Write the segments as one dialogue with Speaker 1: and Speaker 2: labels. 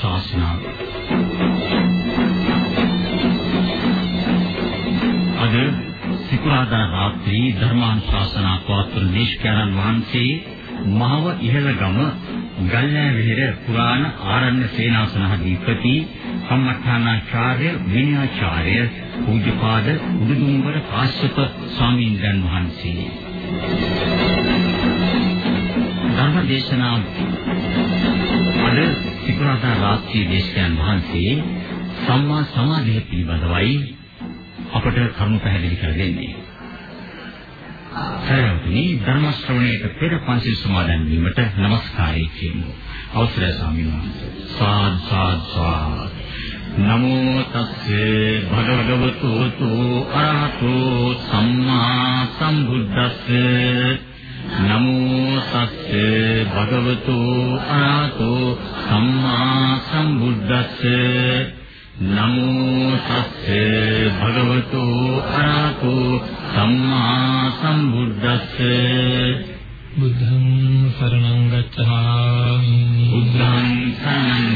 Speaker 1: ධර්මානුශාසනාව අද සිකුරාදා රාත්‍රී ධර්මානුශාසනා පවත්වන දේශකයන්න් වහන්සේ මහව ඉහළගම ගල්නෑ විහෙර පුරාණ ආරණ්‍ය සේනාසනාධිපති සම්මඨානාචාර්ය විනයාචාර්ය පූජ්‍යපාද උඩුදුම්බර කාශ්‍යප ස්වාමීන් වහන්සේ. ධර්ම දේශනාව අද සිකුරාදා රාත්‍රී දේශකයන් වහන්සේ සම්මා සමාධිය පිළිබඳවයි අපට කරුණු පැහැදිලි කර දෙන්නේ. සරණතුනි ධර්ම ශ්‍රවණයට පෙර පන්සිල් සමාදන් වීමට নমස්කාරය කියමු. අවසරයි ස්වාමීන් වහන්සේ. සාද් සාද් සාද්. නමෝ තස්සේ භගවතු තෝ අරහතෝ සම්මා සම්බුද්දස්සේ නමෝ තස්සේ භගවතු අරහතෝ සම්මා සම්බුද්දස්සේ. නමෝ තස්සේ භගවතු අරහතෝ සම්මා සම්බුද්දස්සේ.
Speaker 2: බුද්ධං සරණං ගච්ඡාමි.
Speaker 1: බුද්ධං සරණං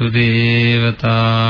Speaker 2: ගච්ඡන්තු දේවතා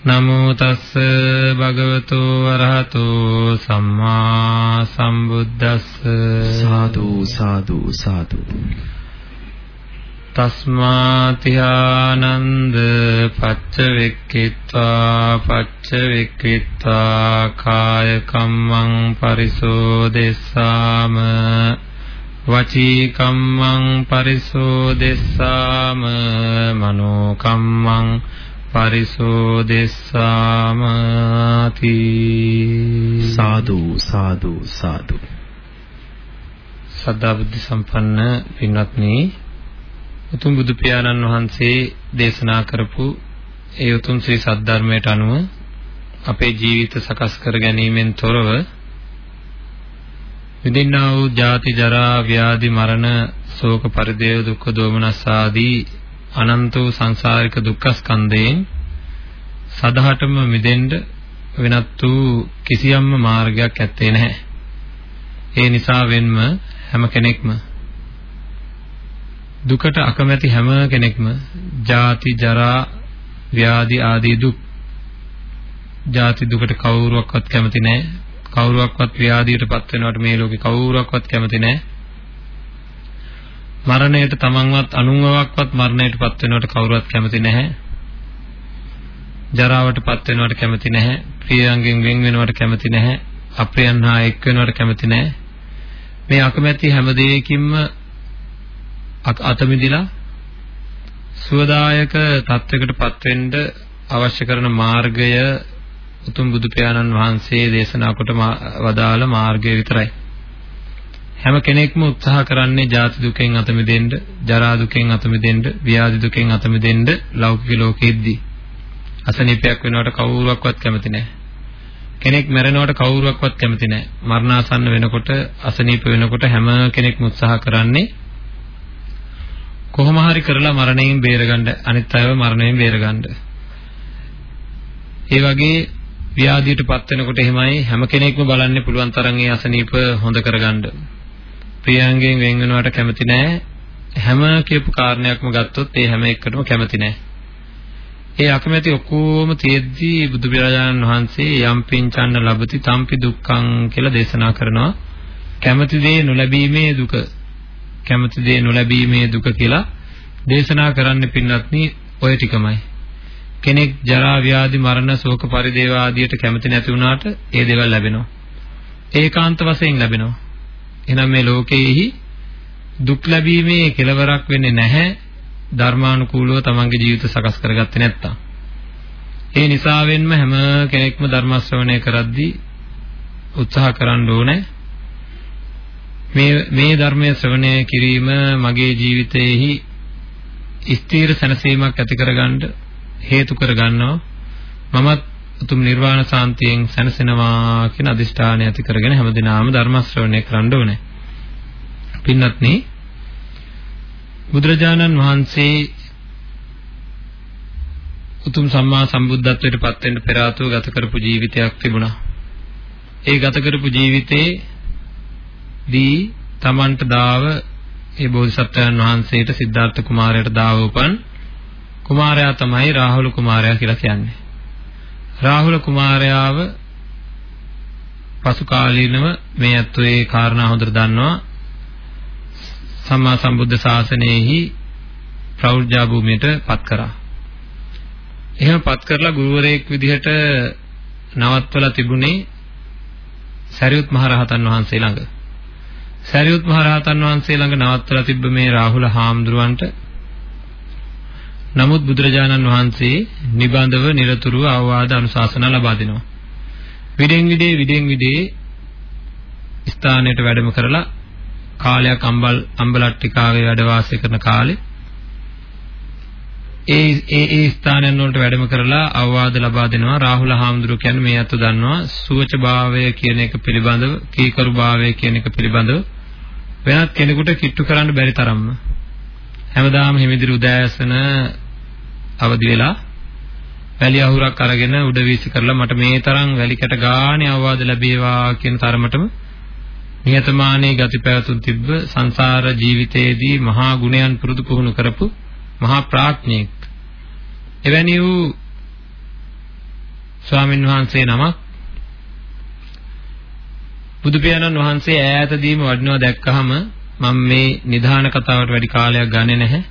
Speaker 2: නමෝ තස්ස භගවතු අරහතෝ සම්මා සම්බුද්දස්ස.
Speaker 3: සාදු සාදු සාදු.
Speaker 2: තස්මාතිහානන්ද පච්ච වෙක්කිත්වා පච්ච වෙක්කිත්වා කාය කම්මං පරිසෝදෙස්සාම වචී කම්මං පරිසෝදෙස්සාම මනෝ කම්මං පරිසෝදෙස්සාමාති
Speaker 3: සාදු සාදු සාදු.
Speaker 2: සද්ධා බුද්ධ සම්පන්න පින්වත්නි උතුම් බුදු පියාණන් වහන්සේ දේශනා කරපු ඒ උතුම් ශ්‍රී සද්ධර්මයට අනුව අපේ ජීවිත සකස් කර ගැනීමෙන් තොරව විඳින්නා වූ ජාති ජරා ව්‍යාධි මරණ ශෝක පරිදේව දුක්ඛ දෝමනස් ආදී අනන්ත වූ සංසාරික දුක්ඛ ස්කන්ධයෙන් සදහටම මිදෙන්න වෙනත් වූ කිසියම්ම මාර්ගයක් ඇත්තේ නැහැ. ඒ නිසා වෙන්ම හැම කෙනෙක්ම දුකට අකමැති හැම කෙනෙක්ම ජාති ජරා ව්‍යාධි ආදී දුක් ජාති දුකට කවුරුවක්වත් කැමති නැහැ කවුරුවක්වත් ව්‍යාධියටපත් වෙනවට මේ ලෝකේ කවුරුවක්වත් කැමති නැහැ මරණයට තමන්වත් අනුන්වවක්වත් මරණයටපත් වෙනවට කවුරුවත් කැමති නැහැ. ජරාවටපත් වෙනවට කැමති නැහැ. ප්‍රියයන්ගෙන් වෙන් වෙනවට කැමති නැහැ. අප්‍රියයන් හා එක් වෙනවට කැමති නැහැ. මේ අකමැති හැම දෙයකින්ම අත මිදිලා සුවදායක තත්වයකටපත් වෙන්න අවශ්‍ය කරන මාර්ගය උතුම් බුදු පියාණන් වහන්සේ දේශනා කොට වදාළ මාර්ගය විතරයි. හැම කෙනෙක්ම උත්සාහ කරන්නේ ජාති දුකෙන් අත මිදෙන්න, ජරා දුකෙන් අත මිදෙන්න, ව්‍යාධි දුකෙන් අත මිදෙන්න ලෞකික ලෝකෙද්දී. අසනීපයක් වෙනවට කවුරුවක්වත් කැමති නැහැ. කෙනෙක් මැරෙනවට කවුරුවක්වත් කැමති නැහැ. මරණාසන්න වෙනකොට අසනීප වෙනකොට හැම කෙනෙක්ම උත්සාහ කරන්නේ කොහොම හරි කරලා මරණයෙන් බේරගන්න අනිත් අයව මරණයෙන් බේරගන්න. ඒ වගේ ව්‍යාධියටපත් වෙනකොට එහෙමයි හැම කෙනෙක්ම බලන්නේ පුළුවන් තරම් ඒ අසනීප හොඳ කරගන්න. ප්‍රියංගෙන් වෙන් වෙනවට කැමති නැහැ. හැම කියපු කාරණයක්ම ගත්තොත් ඒ හැම එකටම කැමති නැහැ. ඒ අකමැති ඔක්කොම තියෙද්දී බුදු පියාණන් වහන්සේ යම් පින්චන්න ලබති තම්පි දුක්ඛං කියලා දේශනා කරනවා. කැමති දේ නොලැබීමේ දුක කැමති දේ නොලැබීමේ දුක කියලා දේශනා කරන්න පින්වත්නි ඔය ටිකමයි. කෙනෙක් ජරා ව්‍යාධි මරණ ශෝක පරිදේව ආදියට කැමති නැති වුණාට ඒ දේවල් ලැබෙනවා. ඒකාන්ත වශයෙන් ලැබෙනවා. එහෙනම් මේ ලෝකයේහි දුක් ලැබීමේ කෙලවරක් වෙන්නේ නැහැ. ධර්මානුකූලව තමන්ගේ ජීවිත සකස් කරගත්තේ නැත්තම්. ඒ නිසාවෙන්ම හැම කෙනෙක්ම ධර්ම ශ්‍රවණය කරද්දී උත්සාහ කරන්න ඕනේ. මේ මේ ධර්මයේ ශ්‍රවණය කිරීම මගේ ජීවිතයේහි ස්ථීර සැනසීමක් ඇති කරගන්න හේතු කරගන්නවා. මමත් උතුම් නිර්වාණ සාන්තියෙන් සැනසෙනවා කියන අදිෂ්ඨානය ඇති කරගෙන හැමදිනාම ධර්ම ශ්‍රවණය කරන්න ඕනේ. පින්වත්නි බුදුරජාණන් වහන්සේ උතුම් සම්මා සම්බුද්ධත්වයට පත් වෙන්න පෙර ආතුව ගත කරපු ජීවිතයක් තිබුණා. ඒ ගත කරපු ජීවිතේ දී තමන්ට දාව ඒ බෝධිසත්වයන් වහන්සේට සිද්ධාර්ථ කුමාරයාට දාව උපන් කුමාරයා තමයි රාහුල කුමාරයා කියලා කියන්නේ. රාහුල කුමාරයාව පසු කාලීනව මේ අත්ෝ ඒ කාරණා හොඳට දන්නවා සම්මා සම්බුද්ධ ශාසනයෙහි ප්‍රෞಢජා භූමියට පත් කරා. එහෙම පත් කරලා ගුරුවරයෙක් විදිහට නවත්වලා තිබුණේ සරියුත් මහ රහතන් වහන්සේ ළඟ. සරියුත් මහ රහතන් වහන්සේ ළඟ නවත්වලා තිබ්බ මේ රාහුල හාමුදුරුවන්ට නමුත් බුදුරජාණන් වහන්සේ නිබඳව নিরතුරුව අවවාද අනුශාසනා ලබා දෙනවා. විදෙන් විදේ විදෙන් විදේ ස්ථානයට වැඩම කරලා කාලයක් අම්බල් අම්බලට්ටිකාවේ වැඩ වාසය කරන කාලේ ඒ ඒ ඒ ස්ථානයන් වලට වැඩම කරලා අවවාද ලබා දෙනවා. රාහුල හාමුදුරුවෝ කියන්නේ මේ අත දන්නවා. සුවචභාවය කියන එක පිළිබඳව කීකරුභාවය කියන එක පිළිබඳව වෙනත් කෙනෙකුට කිට්ටු කරන්න බැරි තරම්ම. හැමදාම හිමිදිරි උදෑසන අවදි වෙලා වැලි අහුරක් අරගෙන උඩ වීසි කරලා මට මේ තරම් වැලි කැට ගානේ අවවාද ලැබේවා කියන තරමටම නියතමානී ගති පැවතුම් තිබ්බ සංසාර ජීවිතයේදී මහා ගුණයන් පුරුදු පුහුණු කරපු මහා ප්‍රඥෙක්. එවැනි වූ ස්වාමින් වහන්සේ නමක් බුදු පියාණන් වහන්සේ ඈතදීම වඩිනවා දැක්කහම මම මේ නිධාන කතාවට වැඩි කාලයක් ගන්නේ නැහැ.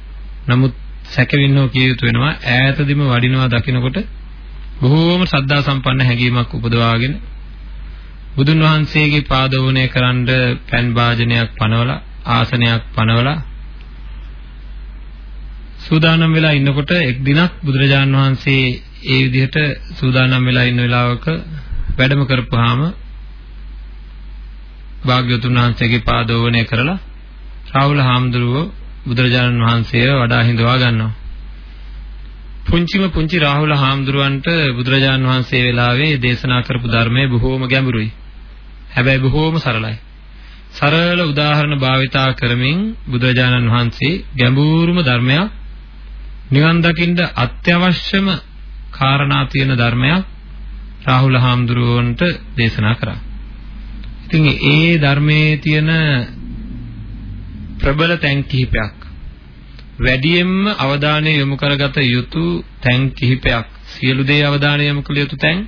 Speaker 2: නමුත් සැකවින්නෝ කිය යුතු වෙනවා ඈතදීම වඩිනවා දකිනකොට බොහෝම ශ්‍රද්ධා සම්පන්න හැඟීමක් උපදවාගෙන බුදුන් වහන්සේගේ පාදෝණය කරන්න පෑන් වාජනයක් පනවලා ආසනයක් පනවලා සූදානම් වෙලා ඉන්නකොට එක් දිනක් බුදුරජාන් වහන්සේ ඒ විදිහට සූදානම් වෙලා ඉන්න වෙලාවක වැඩම කරපුවාම භාග්‍යවතුන් වහන්සේගේ පාදෝවණය කරලා රාහුල හාමුදුරුවෝ බුදුරජාණන් වහන්සේව වඩා හිඳවා ගන්නවා. පුංචිම පුංචි රාහුල හාමුදුරුවන්ට බුදුරජාණන් වහන්සේ වෙලාවේ දේශනා කරපු ධර්මය බොහෝම ගැඹුරුයි. හැබැයි බොහෝම සරලයි. සරල උදාහරණ භාවිතා කරමින් බුදුරජාණන් වහන්සේ ගැඹුරුම ධර්මයක් නිවන් දකින්න අත්‍යවශ්‍යම කාරණා තියෙන ධර්මයක් රාහුල හාමුදුරුවන්ට දේශනා කරා. ඉතින් ඒ ධර්මයේ තියෙන ප්‍රබල තැන් කිහිපයක්. වැඩියෙන්ම අවධානය යොමු කරගත යුතු තැන් කිහිපයක්. සියලු දේ අවධානය යොමු කළ යුතු තැන්.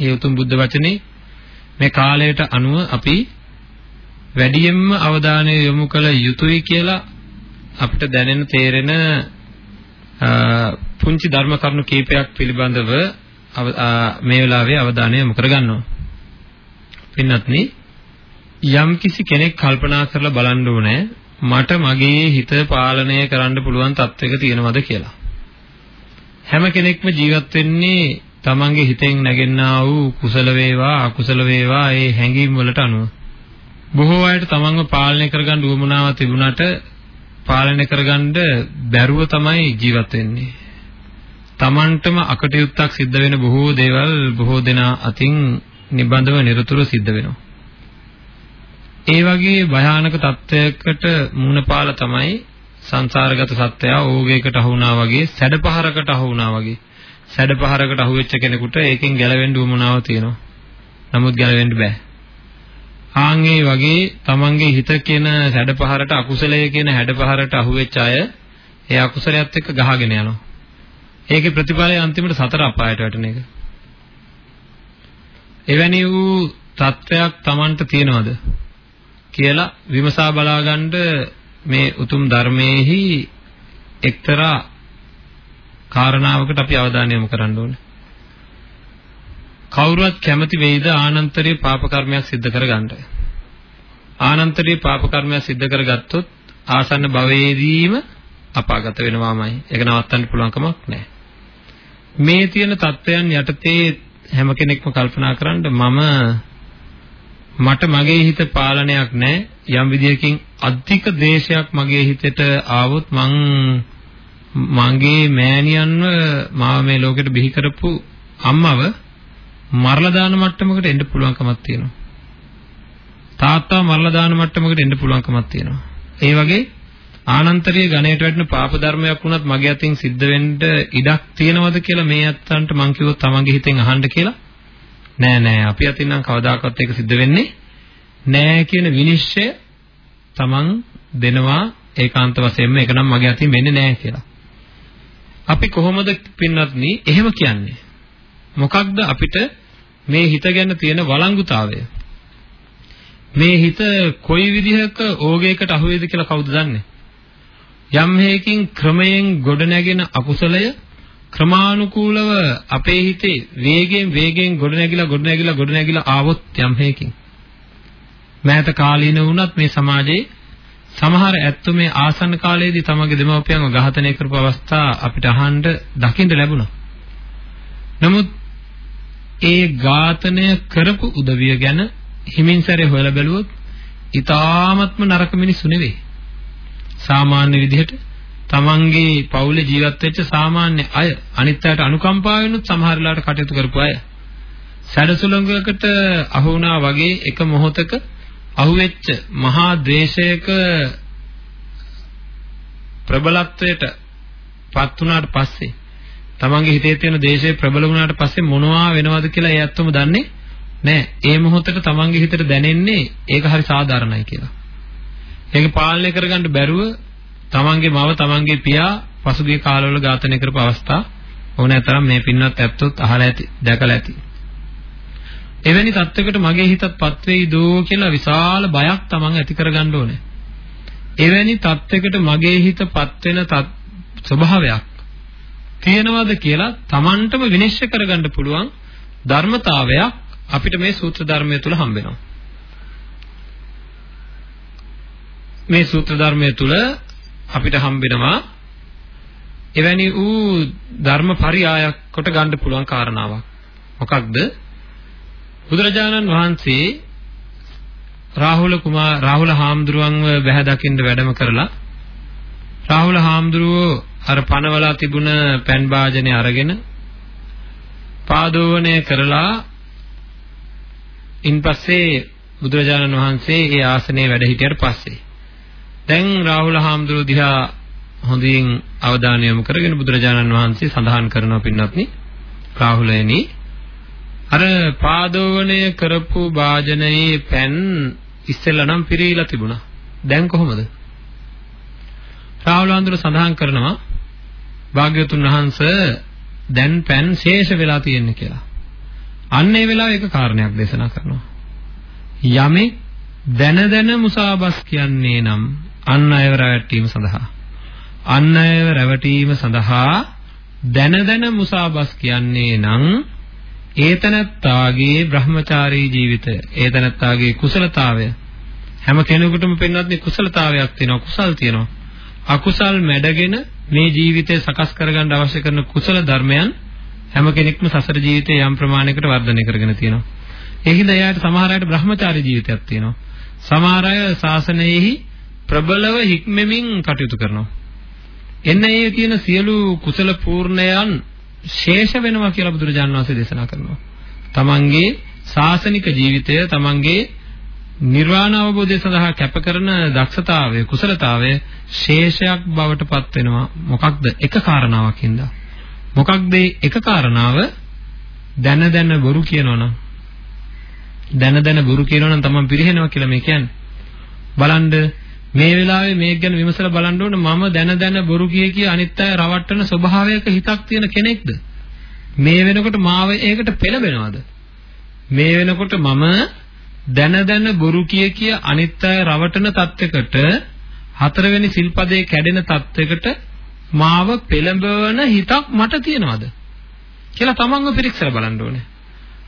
Speaker 2: ඒ උතුම් බුද්ධ වචනේ මේ කාලයට අනුව අපි වැඩියෙන්ම අවධානය යොමු කළ යුතුයි කියලා අපිට දැනෙන තේරෙන පුංචි ධර්ම කරුණු කීපයක් පිළිබඳව මේ වෙලාවේ අවධානය යොමු කරගන්නවා. පින්වත්නි යම් කිසි කෙනෙක් කල්පනා කරලා බලන්න ඕනේ මට මගේ හිත පාලනය කරන්න පුළුවන් තත්වයක තියෙනවද කියලා. හැම කෙනෙක්ම ජීවත් වෙන්නේ තමන්ගේ හිතෙන් නැගෙන්නා වූ කුසල වේවා අකුසල වේවා ඒ හැඟීම් වලට අනුව. බොහෝ අයට තමන්ව පාලනය කරගන්න උවමනාව තිබුණාට පාලනය කරගන්න බැරුව තමයි ජීවත් වෙන්නේ. තමන්ටම අකටයුත්තක් සිද්ධ වෙන බොහෝ දේවල් බොහෝ දෙනා අතින් නිබඳව නිරතුරුව සිද්ධ වෙනවා. ඒ වගේ භයානක තත්වයකට මුහුණ පාලා තමයි සංසාරගත සත්‍යය ඕගයකට අහු වුණා වගේ සැඩපහරකට අහු වුණා වගේ සැඩපහරකට අහු වෙච්ච කෙනෙකුට ඒකෙන් ගැලවෙන්න උවමනාව තියෙනවා. නමුත් ගැලවෙන්න බෑ. ආන් ඒ වගේ තමන්ගේ හිත කියන සැඩපහරට අකුසලයේ කියන හැඩපහරට අහු වෙච්ච අය ඒ අකුසලයත් එක්ක ගහගෙන යනවා. ඒකේ ප්‍රතිඵලය අන්තිමට සතර අපායට වැටෙන එක. එවැනි වූ තත්වයක් Tamanට තියෙනවද කියලා විමසා බලාගන්න මේ උතුම් ධර්මයේහි එක්තරා කාරණාවකට අපි අවධානය යොමු කරන්න ඕනේ. කවුරුවත් කැමති වෙයිද ආනන්තරීය පාප කර්මයක් සිද්ධ කරගන්න. ආනන්තරීය පාප කර්මයක් සිද්ධ කරගත්තොත් ආසන්න භවයේදීම අපාගත වෙනවාමයි. ඒක නවත්තන්න පුළුවන් කමක් නැහැ. මේ තියෙන தත්වයන් යටතේ හැම කෙනෙක්ම කල්පනා කරන්න මම මට මගේ හිත පාලනයක් නැහැ යම් විදියකින් අධික දේශයක් මගේ හිතට ආවොත් මං මගේ මෑණියන්ව මාව මේ ලෝකෙට බිහි කරපු අම්මව මරලා දාන මට්ටමකට එන්න පුළුවන්කමක් තියෙනවා. තාත්තා මරලා දාන මට්ටමකට එන්න පුළුවන්කමක් තියෙනවා. ඒ වගේ ආනන්තරීය ගණයට වැටෙන පාප ධර්මයක් වුණත් මගේ අතින් සිද්ධ වෙන්න ඉඩක් තියෙනවද කියලා මේ අත්තන්ට මං කිව්වොත් තමන්ගේ හිතෙන් අහන්න කියලා නෑ නෑ අපි අතින් නම් කවදාකවත් ඒක සිද්ධ වෙන්නේ නෑ කියන විනිශ්චය තමන් දෙනවා ඒකාන්ත වශයෙන්ම ඒක නම් මගේ අතින් වෙන්නේ නෑ කියලා. අපි කොහොමද පින්වත්නි එහෙම කියන්නේ? මොකක්ද අපිට මේ හිත ගැන තියෙන වළංගුතාවය? මේ හිත කොයි විදිහක ඕගයකට අහු වේද කියලා කවුද දන්නේ? යම් හේකින් ක්‍රමයෙන් ගොඩනැගෙන අකුසලය ක්‍රමානුකූලව අපේ හිතේ වේගයෙන් වේගයෙන් ගොඩනැගිලා ගොඩනැගිලා ගොඩනැගිලා ආවොත් යම් හේකින් මෑත කාලීන වුණත් මේ සමාජයේ සමහර ඇත්තෝ මේ ආසන්න කාලයේදී තමගේ දෙමව්පියන්ව ඝාතනය කරපු අවස්ථා අපිට අහන්න දකින්න ලැබුණා. නමුත් ඒ ඝාතනය කරපු උදවිය ගැන හිමින් සැරේ හොයලා බැලුවොත් ඊ타ත්ම නරක මිනිස්සු නෙවෙයි. සාමාන්‍ය විදිහට තමන්ගේ පවුලේ ජීවත් වෙච්ච සාමාන්‍ය අය අනිත් අයට අනුකම්පා වෙනුත් සමහර වෙලාවට කටයුතු කරපු අය සැඩසුලඟකට අහු වුණා වගේ එක මොහොතක අහුවෙච්ච මහා ද්වේෂයක ප්‍රබලත්වයට පත් වුණාට පස්සේ තමන්ගේ හිතේ තියෙන දේශය ප්‍රබල වුණාට පස්සේ මොනවා වෙනවද කියලා ඒ ඇත්තම දන්නේ නැහැ. ඒ මොහොතේ තමන්ගේ හිතට දැනෙන්නේ ඒක හරි සාධාරණයි කියලා. ඒක පාලනය කරගන්න බැරුව තමන්ගේ මව තමන්ගේ පියා පසුගිය කාලවල ඝාතනය කරපු අවස්ථා ඕනෑතරම් මේ පින්වත් ඇත්තොත් අහලා ඇති දැකලා ඇති. එවැනි තත්වයකට මගේ හිතත්පත් වෙයිදෝ කියලා විශාල බයක් තමන් ඇති කරගන්න ඕනේ. එවැනි තත්වයකට මගේ හිතපත් වෙන ස්වභාවයක් තියෙනවද කියලා තමන්ටම විනිශ්චය කරගන්න පුළුවන් ධර්මතාවයක් අපිට මේ සූත්‍ර ධර්මය තුල හම්බ වෙනවා. මේ සූත්‍ර ධර්මයේ තුල අපිට හම්බෙනවා එවැනි වූ ධර්ම පරියායක් කොට ගන්න පුළුවන් කාරණාවක්. මොකක්ද? බුදුරජාණන් වහන්සේ රාහුල කුමාර රාහුල හාමුදුරුවන්ව බැහැ දකින්න වැඩම කරලා රාහුල හාමුදුරුවෝ අර පනවලා තිබුණ පෑන් වාජනේ අරගෙන පාදෝවණය කරලා ඉන්පස්සේ බුදුරජාණන් වහන්සේ ඒ ආසනයේ වැඩ හිටියට පස්සේ දැන් රාහුල හාමුදුරුවෝ දිහා හොඳින් අවධානය යොමු කරගෙන බුදුරජාණන් වහන්සේ සඳහන් කරනවා පින්වත්නි රාහුලයනි අර පාදෝවණය කරපු වාජනයේ පෑන් ඉස්සෙල්ලා නම් පිරීලා තිබුණා. දැන් කොහොමද? රාහුල හාමුදුරුවෝ සඳහන් කරනවා භාග්‍යවතුන් වහන්සේ දැන් පෑන් ශේෂ වෙලා තියෙන්නේ කියලා. අන්න ඒ වෙලාවේ එක කාරණයක් දේශනා කරනවා. යමෙක් දැන දැන මුසාබස් කියන්නේ නම් අන් අයව රැවටීම සඳහා අන් අයව රැවටීම සඳහා දැන දැන මුසාබස් කියන්නේ නම් ඒතනත්තාගේ බ්‍රහ්මචාරී ජීවිතය ඒතනත්තාගේ කුසලතාවය හැම කෙනෙකුටම පෙන්වත්නි කුසලතාවයක් තියෙනවා කුසල් තියෙනවා අකුසල් මැඩගෙන මේ ජීවිතය සකස් කරගන්න අවශ්‍ය කරන කුසල ධර්මයන් හැම කෙනෙක්ම සසර ජීවිතේ යම් ප්‍රමාණයකට වර්ධනය කරගෙන තියෙනවා. ඒ හින්දා එයාට සමහර අයට බ්‍රහ්මචාරී ජීවිතයක් තියෙනවා. සමහර අය ශාසනයෙහි ප්‍රබලව හික්මෙමින් කටයුතු කරනවා. එන්න ඒ කියන සියලු කුසල පූර්ණයන් ශේෂ වෙනවා කියලා බුදුරජාණන් වහන්සේ දේශනා කරනවා. තමන්ගේ ශාසනික ජීවිතය තමන්ගේ නිර්වාණ අවබෝධය සඳහා කැප කරන දක්ෂතාවය කුසලතාවය ශේෂයක් බවට පත් වෙනවා. මොකක්ද? එක කාරණාවක් හින්දා. මොකක්ද එක කාරණාව? දැන දැන බොරු කියනවනම්. දැන දැන බොරු කියනවනම් තමයි පිරිහෙනවා කියලා මේ කියන්නේ. බලන්න මේ වෙලාවේ මේක ගැන විමසලා බලන්න ඕන මම දැන දැන බොරු කිය කිය අනිත් අය රවට්ටන ස්වභාවයක හිතක් තියෙන කෙනෙක්ද මේ වෙනකොට මාව ඒකට පෙළඹෙනවද මේ වෙනකොට මම දැන දැන බොරු කිය කිය අනිත් අය රවටන තත්යකට හතරවෙනි සිල්පදේ කැඩෙන තත්යකට මාව පෙළඹවන හිතක් මට තියනවාද කියලා තමන්ව පිරික්සලා බලන්න ඕනේ.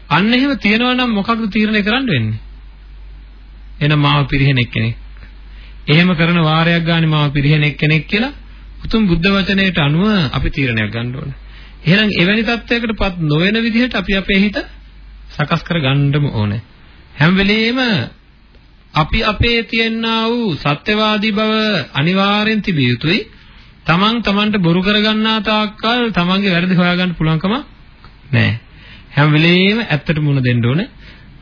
Speaker 2: අන්න එහෙම තියනවා නම් මොකක්ද තීරණය කරන්න වෙන්නේ? එහෙනම් මාව පිරිහෙන එක්කෙනෙක්. එහෙම කරන වාරයක් ගානේ මාව පිරිහෙන එක්කෙනෙක් කියලා උතුම් බුද්ධ වචනයට අනුව අපි තීරණයක් ගන්න ඕනේ. එහෙනම් එවැනි තත්යකටපත් නොවන විදිහට අපි අපේ හිත සකස් කර ගන්නම ඕනේ. හැම වෙලෙම අපි අපේ තියෙනා වූ සත්‍යවාදී බව අනිවාර්යෙන් තිබිය යුතුයි. තමන් තමන්ට බොරු කරගන්නා තාක්කල් තමන්ගේ වැරදි හොයාගන්න පුළුවන්කම නැහැ. හැම වෙලෙම ඇත්තට මුණ දෙන්න ඕනේ.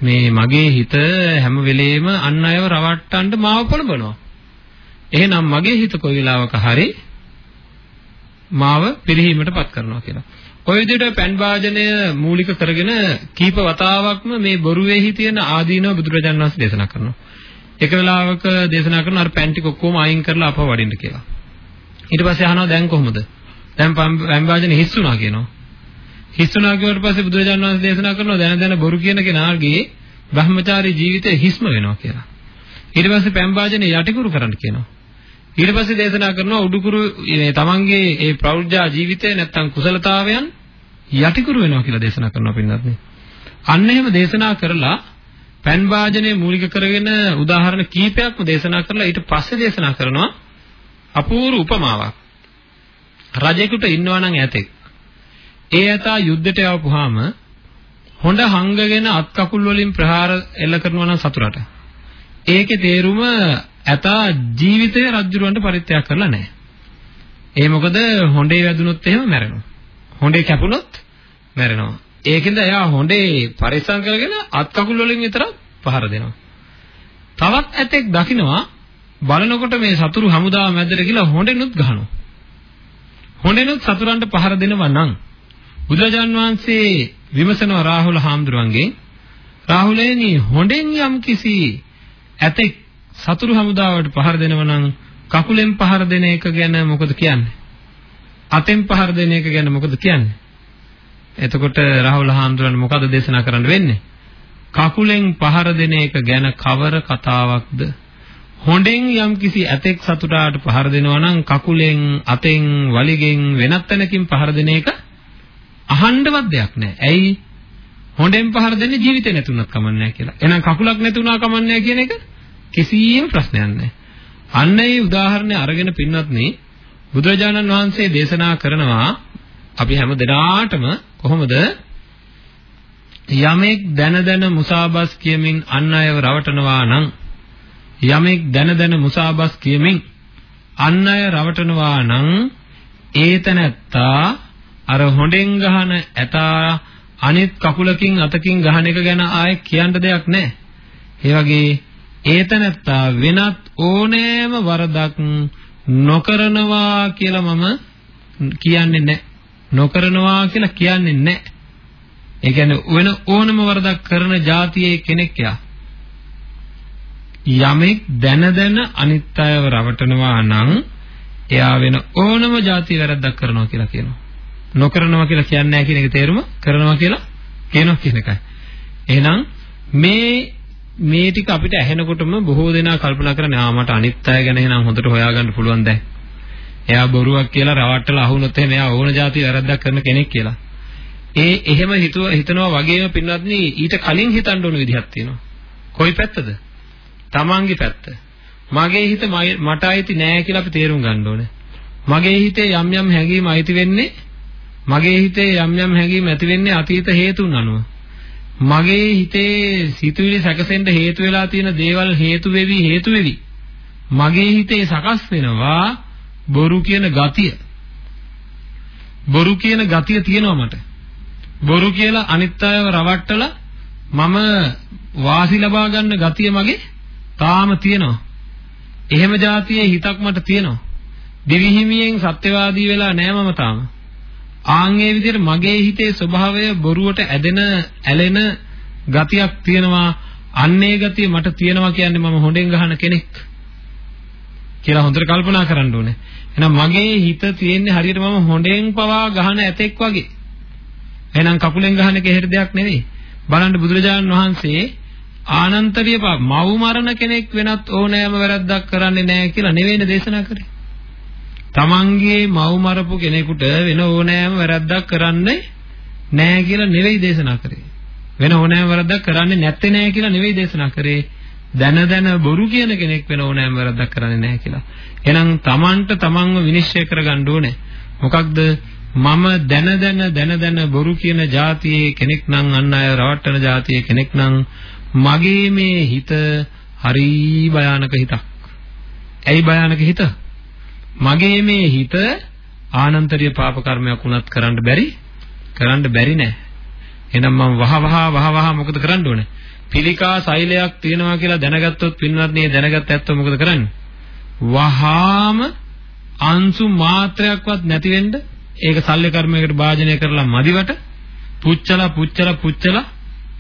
Speaker 2: මේ මගේ හිත හැම වෙලෙම අන් අයව රවට්ටන්න මාව පොළඹනවා. එහෙනම් මගේ හිත කොයි වෙලාවක හරි මාව පිරිහීමටපත් කරනවා කියලා. ඔය විදිහට පෑන් වාදනය මූලික කරගෙන කීප වතාවක්ම මේ බොරුවේහි තියෙන ආදීනව බුදුරජාණන් වහන්සේ දේශනා කරනවා. එක වෙලාවක දේශනා කරන අර පෑන් ටික ඔක්කොම අයින් කරලා අපව වඩින්න කියලා. ඊට පස්සේ අහනවා දැන් කොහොමද? දැන් පෑන් වාදනය හිස්සුණා කියනවා. හිස්සුණා කියවට පස්සේ බුදුරජාණන් වහන්සේ දේශනා කරනවා දැන දැන බොරු කියන කෙනාගේ බ්‍රහ්මචාරී ජීවිතය හිස්ම වෙනවා කියලා. ඊට පස්සේ පෑන් වාදනය යටිකුරු කරන්න කියනවා. ඊට පස්සේ දේශනා කරනවා උඩුකුරු මේ තමන්ගේ ඒ ප්‍රෞಢජා ජීවිතය නැත්තම් කුසලතාවයන් යටිකුරු වෙනවා කියලා දේශනා කරනවා පින්වත්නි. අන්න එහෙම දේශනා කරලා පෑන් වාජනයේ මූලික කරගෙන උදාහරණ කීපයක්ම දේශනා කරලා ඊට පස්සේ දේශනා කරනවා අපූර්ව උපමාවක්. රජෙකුට ඉන්නවා නම් ඇතෙක්. ඒ ඇතා යුද්ධයට යවපුවාම හොඳ හංගගෙන අත් කකුල් වලින් ප්‍රහාර එල්ල කරනවා නම් සතුරට. ඒකේ තේරුම ඇතා ජීවිතය රජුරවන්ට පරිත්‍යාග කරලා නැහැ. ඒ මොකද හොඬේ වැදුනොත් එහෙම මැරෙනවා. හොඬේ කැපුණොත් මැරෙනවා. ඒකෙන්ද එයා හොඬේ පරිස්සම් කරගෙන අත් කකුල් වලින් විතර පහර දෙනවා. තවත් ඇතෙක් දකිනවා බලනකොට මේ සතුරු හමුදාව මැදට ගිහලා හොඬෙනුත් ගහනවා. හොඬෙනුත් සතුරන්ට පහර දෙනවා නම් බුදුරජාන් වහන්සේ විමසනවා රාහුල හාමුදුරුවන්ගෙන් රාහුලේනි හොඬෙන් යම් කිසි ඇතෙක් සතුරු හමුදාවට පහර දෙනව නම් කකුලෙන් පහර දෙන එක ගැන මොකද කියන්නේ? අතෙන් පහර දෙන එක ගැන මොකද කියන්නේ? එතකොට රාහුල හාමුදුරන් මොකද දේශනා කරන්න වෙන්නේ? කකුලෙන් පහර දෙන එක ගැන කවර කතාවක්ද? හොඬෙන් යම්කිසි ඇතෙක් සතුටාට පහර දෙනවා නම් කකුලෙන් අතෙන් වලිගෙන් වෙනත් තැනකින් පහර දෙන එක අහන්නවත් දෙයක් නැහැ. ඇයි? හොඬෙන් පහර දෙන්නේ ජීවිතේ නැතුණත් කමන්නේ කියලා. එහෙනම් කකුලක් නැතුණා කමන්නේ කියන එක කිසියම් ප්‍රශ්නයක් නැහැ. අන්න ඒ උදාහරණය අරගෙන පින්වත්නි බුදුරජාණන් වහන්සේ දේශනා කරනවා අපි හැම දිනාටම කොහොමද යමෙක් දැන දැන මුසාබස් කියමින් අන් අයව රවටනවා නම් යමෙක් දැන දැන මුසාබස් කියමින් අන් අය රවටනවා නම් ඒතනත්තා අර හොඬෙන් ගහන ඇතා අනිත් කකුලකින් අතකින් ගහන එක ගැන ආයෙ කියන්න දෙයක් නැහැ. ඒ වගේ ඒතනත්තා වෙනත් ඕනෑම වරදක් නොකරනවා කියලා මම කියන්නේ නැහැ. නොකරනවා කියලා කියන්නේ නැහැ. ඒ කියන්නේ වෙන ඕනම වරදක් කරන જાතියේ කෙනෙක් යා. යමෙක් දැන දැන අනිත් අයව රවටනවා නම් එයා වෙන ඕනම જાතිය වැරද්දක් කරනවා කියලා කියනවා. නොකරනවා කියලා කියන්නේ නැහැ කියන එක තේරුම කරනවා කියලා කියනවා කියන එකයි. එහෙනම් මේ මේ ටික අපිට ඇහෙනකොටම බොහෝ දෙනා කල්පනා කරන්නේ ආ මට අනිත් අය ගැන එහෙනම් හොඳට හොයාගන්න පුළුවන් දැන්. එයා බොරුවක් කියලා රවට්ටලා අහුනොත් එහෙම එයා ඕන જાති වැරද්දක් කරන කෙනෙක් කියලා. ඒ එහෙම හිතුව හිතනවා වගේම පින්වත්නි ඊට කලින් හිතන්න ඕන විදිහක් තියෙනවා. කොයි පැත්තද? තමන්ගේ පැත්ත. මගේ හිත මට අයිති නෑ කියලා අපි තේරුම් ගන්න ඕනේ. මගේ හිතේ යම් යම් හැඟීම් අයිති වෙන්නේ මගේ හිතේ යම් යම් හැඟීම් ඇති වෙන්නේ අතීත හේතුන් අනුව. මගේ හිතේ සිතුවිලි සැකසෙන්න හේතු වෙලා තියෙන දේවල් හේතු වෙවි හේතු වෙවි. මගේ හිතේ සකස් වෙනවා බොරු කියන ගතිය. බොරු කියන ගතිය තියෙනවා මට. බොරු කියලා අනිත් අයව රවට්ටලා මම වාසි ලබා ගන්න ගතිය මගේ තාම තියෙනවා. එහෙම જાතියේ හිතක් මට තියෙනවා. දෙවි හිමියෙන් සත්‍යවාදී වෙලා නෑ මම තාම. ආන්ගේ විදිහට මගේ හිතේ ස්වභාවය බොරුවට ඇදෙන ඇලෙන ගතියක් තියෙනවා. අන්නේ ගතිය මට තියෙනවා කියන්නේ මම හොඬෙන් ගහන කෙනෙක්. කියලා හොඳට කල්පනා කරන්න ඕනේ. එහෙනම් මගේ හිත තියෙන්නේ හරියට මම හොඬෙන් පවා ගහන ඇතෙක් වගේ. එහෙනම් කකුලෙන් ගහන එක හේර දෙයක් නෙවෙයි. බලන්න බුදුරජාණන් වහන්සේ ආනන්තරිය මව් මරණ කෙනෙක් වෙනත් ඕනෑම වැරද්දක් කරන්නේ නැහැ කියලා නෙවෙයිනේ දේශනා කරේ. තමන්ගේ මව් මරපු කෙනෙකුට වෙන ඕනෑම වැරද්දක් කරන්නේ නැහැ කියලා නෙවෙයි දේශනා කරේ. වෙන ඕනෑම වැරද්දක් කරන්නේ නැත්තේ නැහැ කියලා නෙවෙයි දේශනා කරේ. දැන දැන බොරු කියන කෙනෙක් වෙන ඕනෑම වැරද්දක් කරන්නේ නැහැ කියලා. එහෙනම් තමන්ට තමන්ව විනිශ්චය කරගන්න ඕනේ. මොකක්ද මම දැන දැන දැන දැන බොරු කියන જાතියේ කෙනෙක් නම් අන් අය රවට්ටන જાතියේ කෙනෙක් නම් මගේ මේ හිත හරි භයානක හිතක්. ඇයි භයානක හිත? මගේ මේ හිත ආනන්තරීය පාප කර්මයක් වුණත් කරන්න බැරි කරන්න බැරි නෑ. එහෙනම් මම වහ වහ වහ වහ මොකද කරන්න ඕනේ? පිළිකා සෛලයක් තියෙනවා කියලා දැනගත්තොත් පින්වත් මේ දැනගත්ත ඇත්තෝ මොකද කරන්නේ? වහාම අංශු මාත්‍රයක්වත් නැති වෙන්න ඒක සල්ලි කර්මයකට භාජනය කරලා මදිවට පුච්චලා පුච්චලා පුච්චලා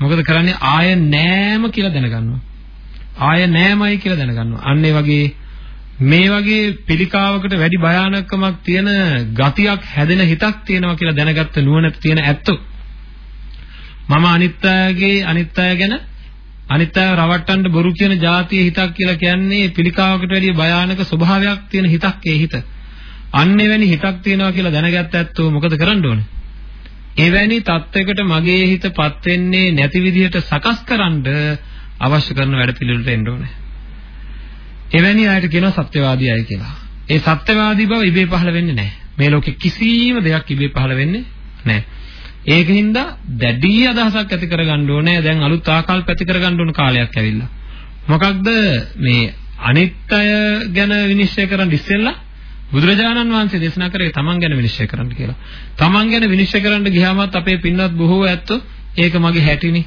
Speaker 2: මොකද කරන්නේ ආය නෑම කියලා දැනගන්නවා. ආය නෑමයි කියලා දැනගන්නවා. අන්න ඒ වගේ මේ වගේ පිළිකාවකට වැඩි භයානකමක් තියෙන ගතියක් හැදෙන හිතක් තියෙනවා කියලා දැනගත්ත නුවණ තියෙන ඇත්තෝ මම අනිත්‍යයේ අනිත්‍යය ගැන අනිත්‍යය රවට්ටන්න බොරු කියන જાතිය හිතක් කියලා කියන්නේ පිළිකාවකට වැඩිය භයානක ස්වභාවයක් තියෙන හිතක් ඒ හිත. අන්න එවැනි හිතක් තියෙනවා කියලා දැනගත්ත ඇත්තෝ මොකද කරන්න ඕනේ? එවැනි தත්වයකට මගේ හිතපත් වෙන්නේ නැති විදිහට සකස් කරන්න අවශ්‍ය කරන වැඩ පිළිවෙලට එන්න ඕනේ. එවැනි අයට කියනවා සත්‍යවාදී අය කියලා. ඒ සත්‍යවාදී බව ඉබේ පහළ වෙන්නේ නැහැ. මේ ලෝකෙ කිසිම දෙයක් ඉබේ පහළ වෙන්නේ නැහැ. ඒකින්ද දැඩි අදහසක් ඇති කරගන්න ඕනේ. දැන් අලුත් ආකල්ප ඇති කරගන්න ඕන කාලයක් ඇවිල්ලා. මොකක්ද මේ අනිත්‍ය ගැන විනිශ්චය කරන්න ඉස්සෙල්ලා බුදුරජාණන් වහන්සේ දේශනා කරේ තමන් ගැන විනිශ්චය කරන්න කියලා. තමන් ගැන විනිශ්චය කරන්න ගියාමත් අපේ පින්වත් බොහෝ ඇත්තෝ ඒක මගේ හැටිනේ.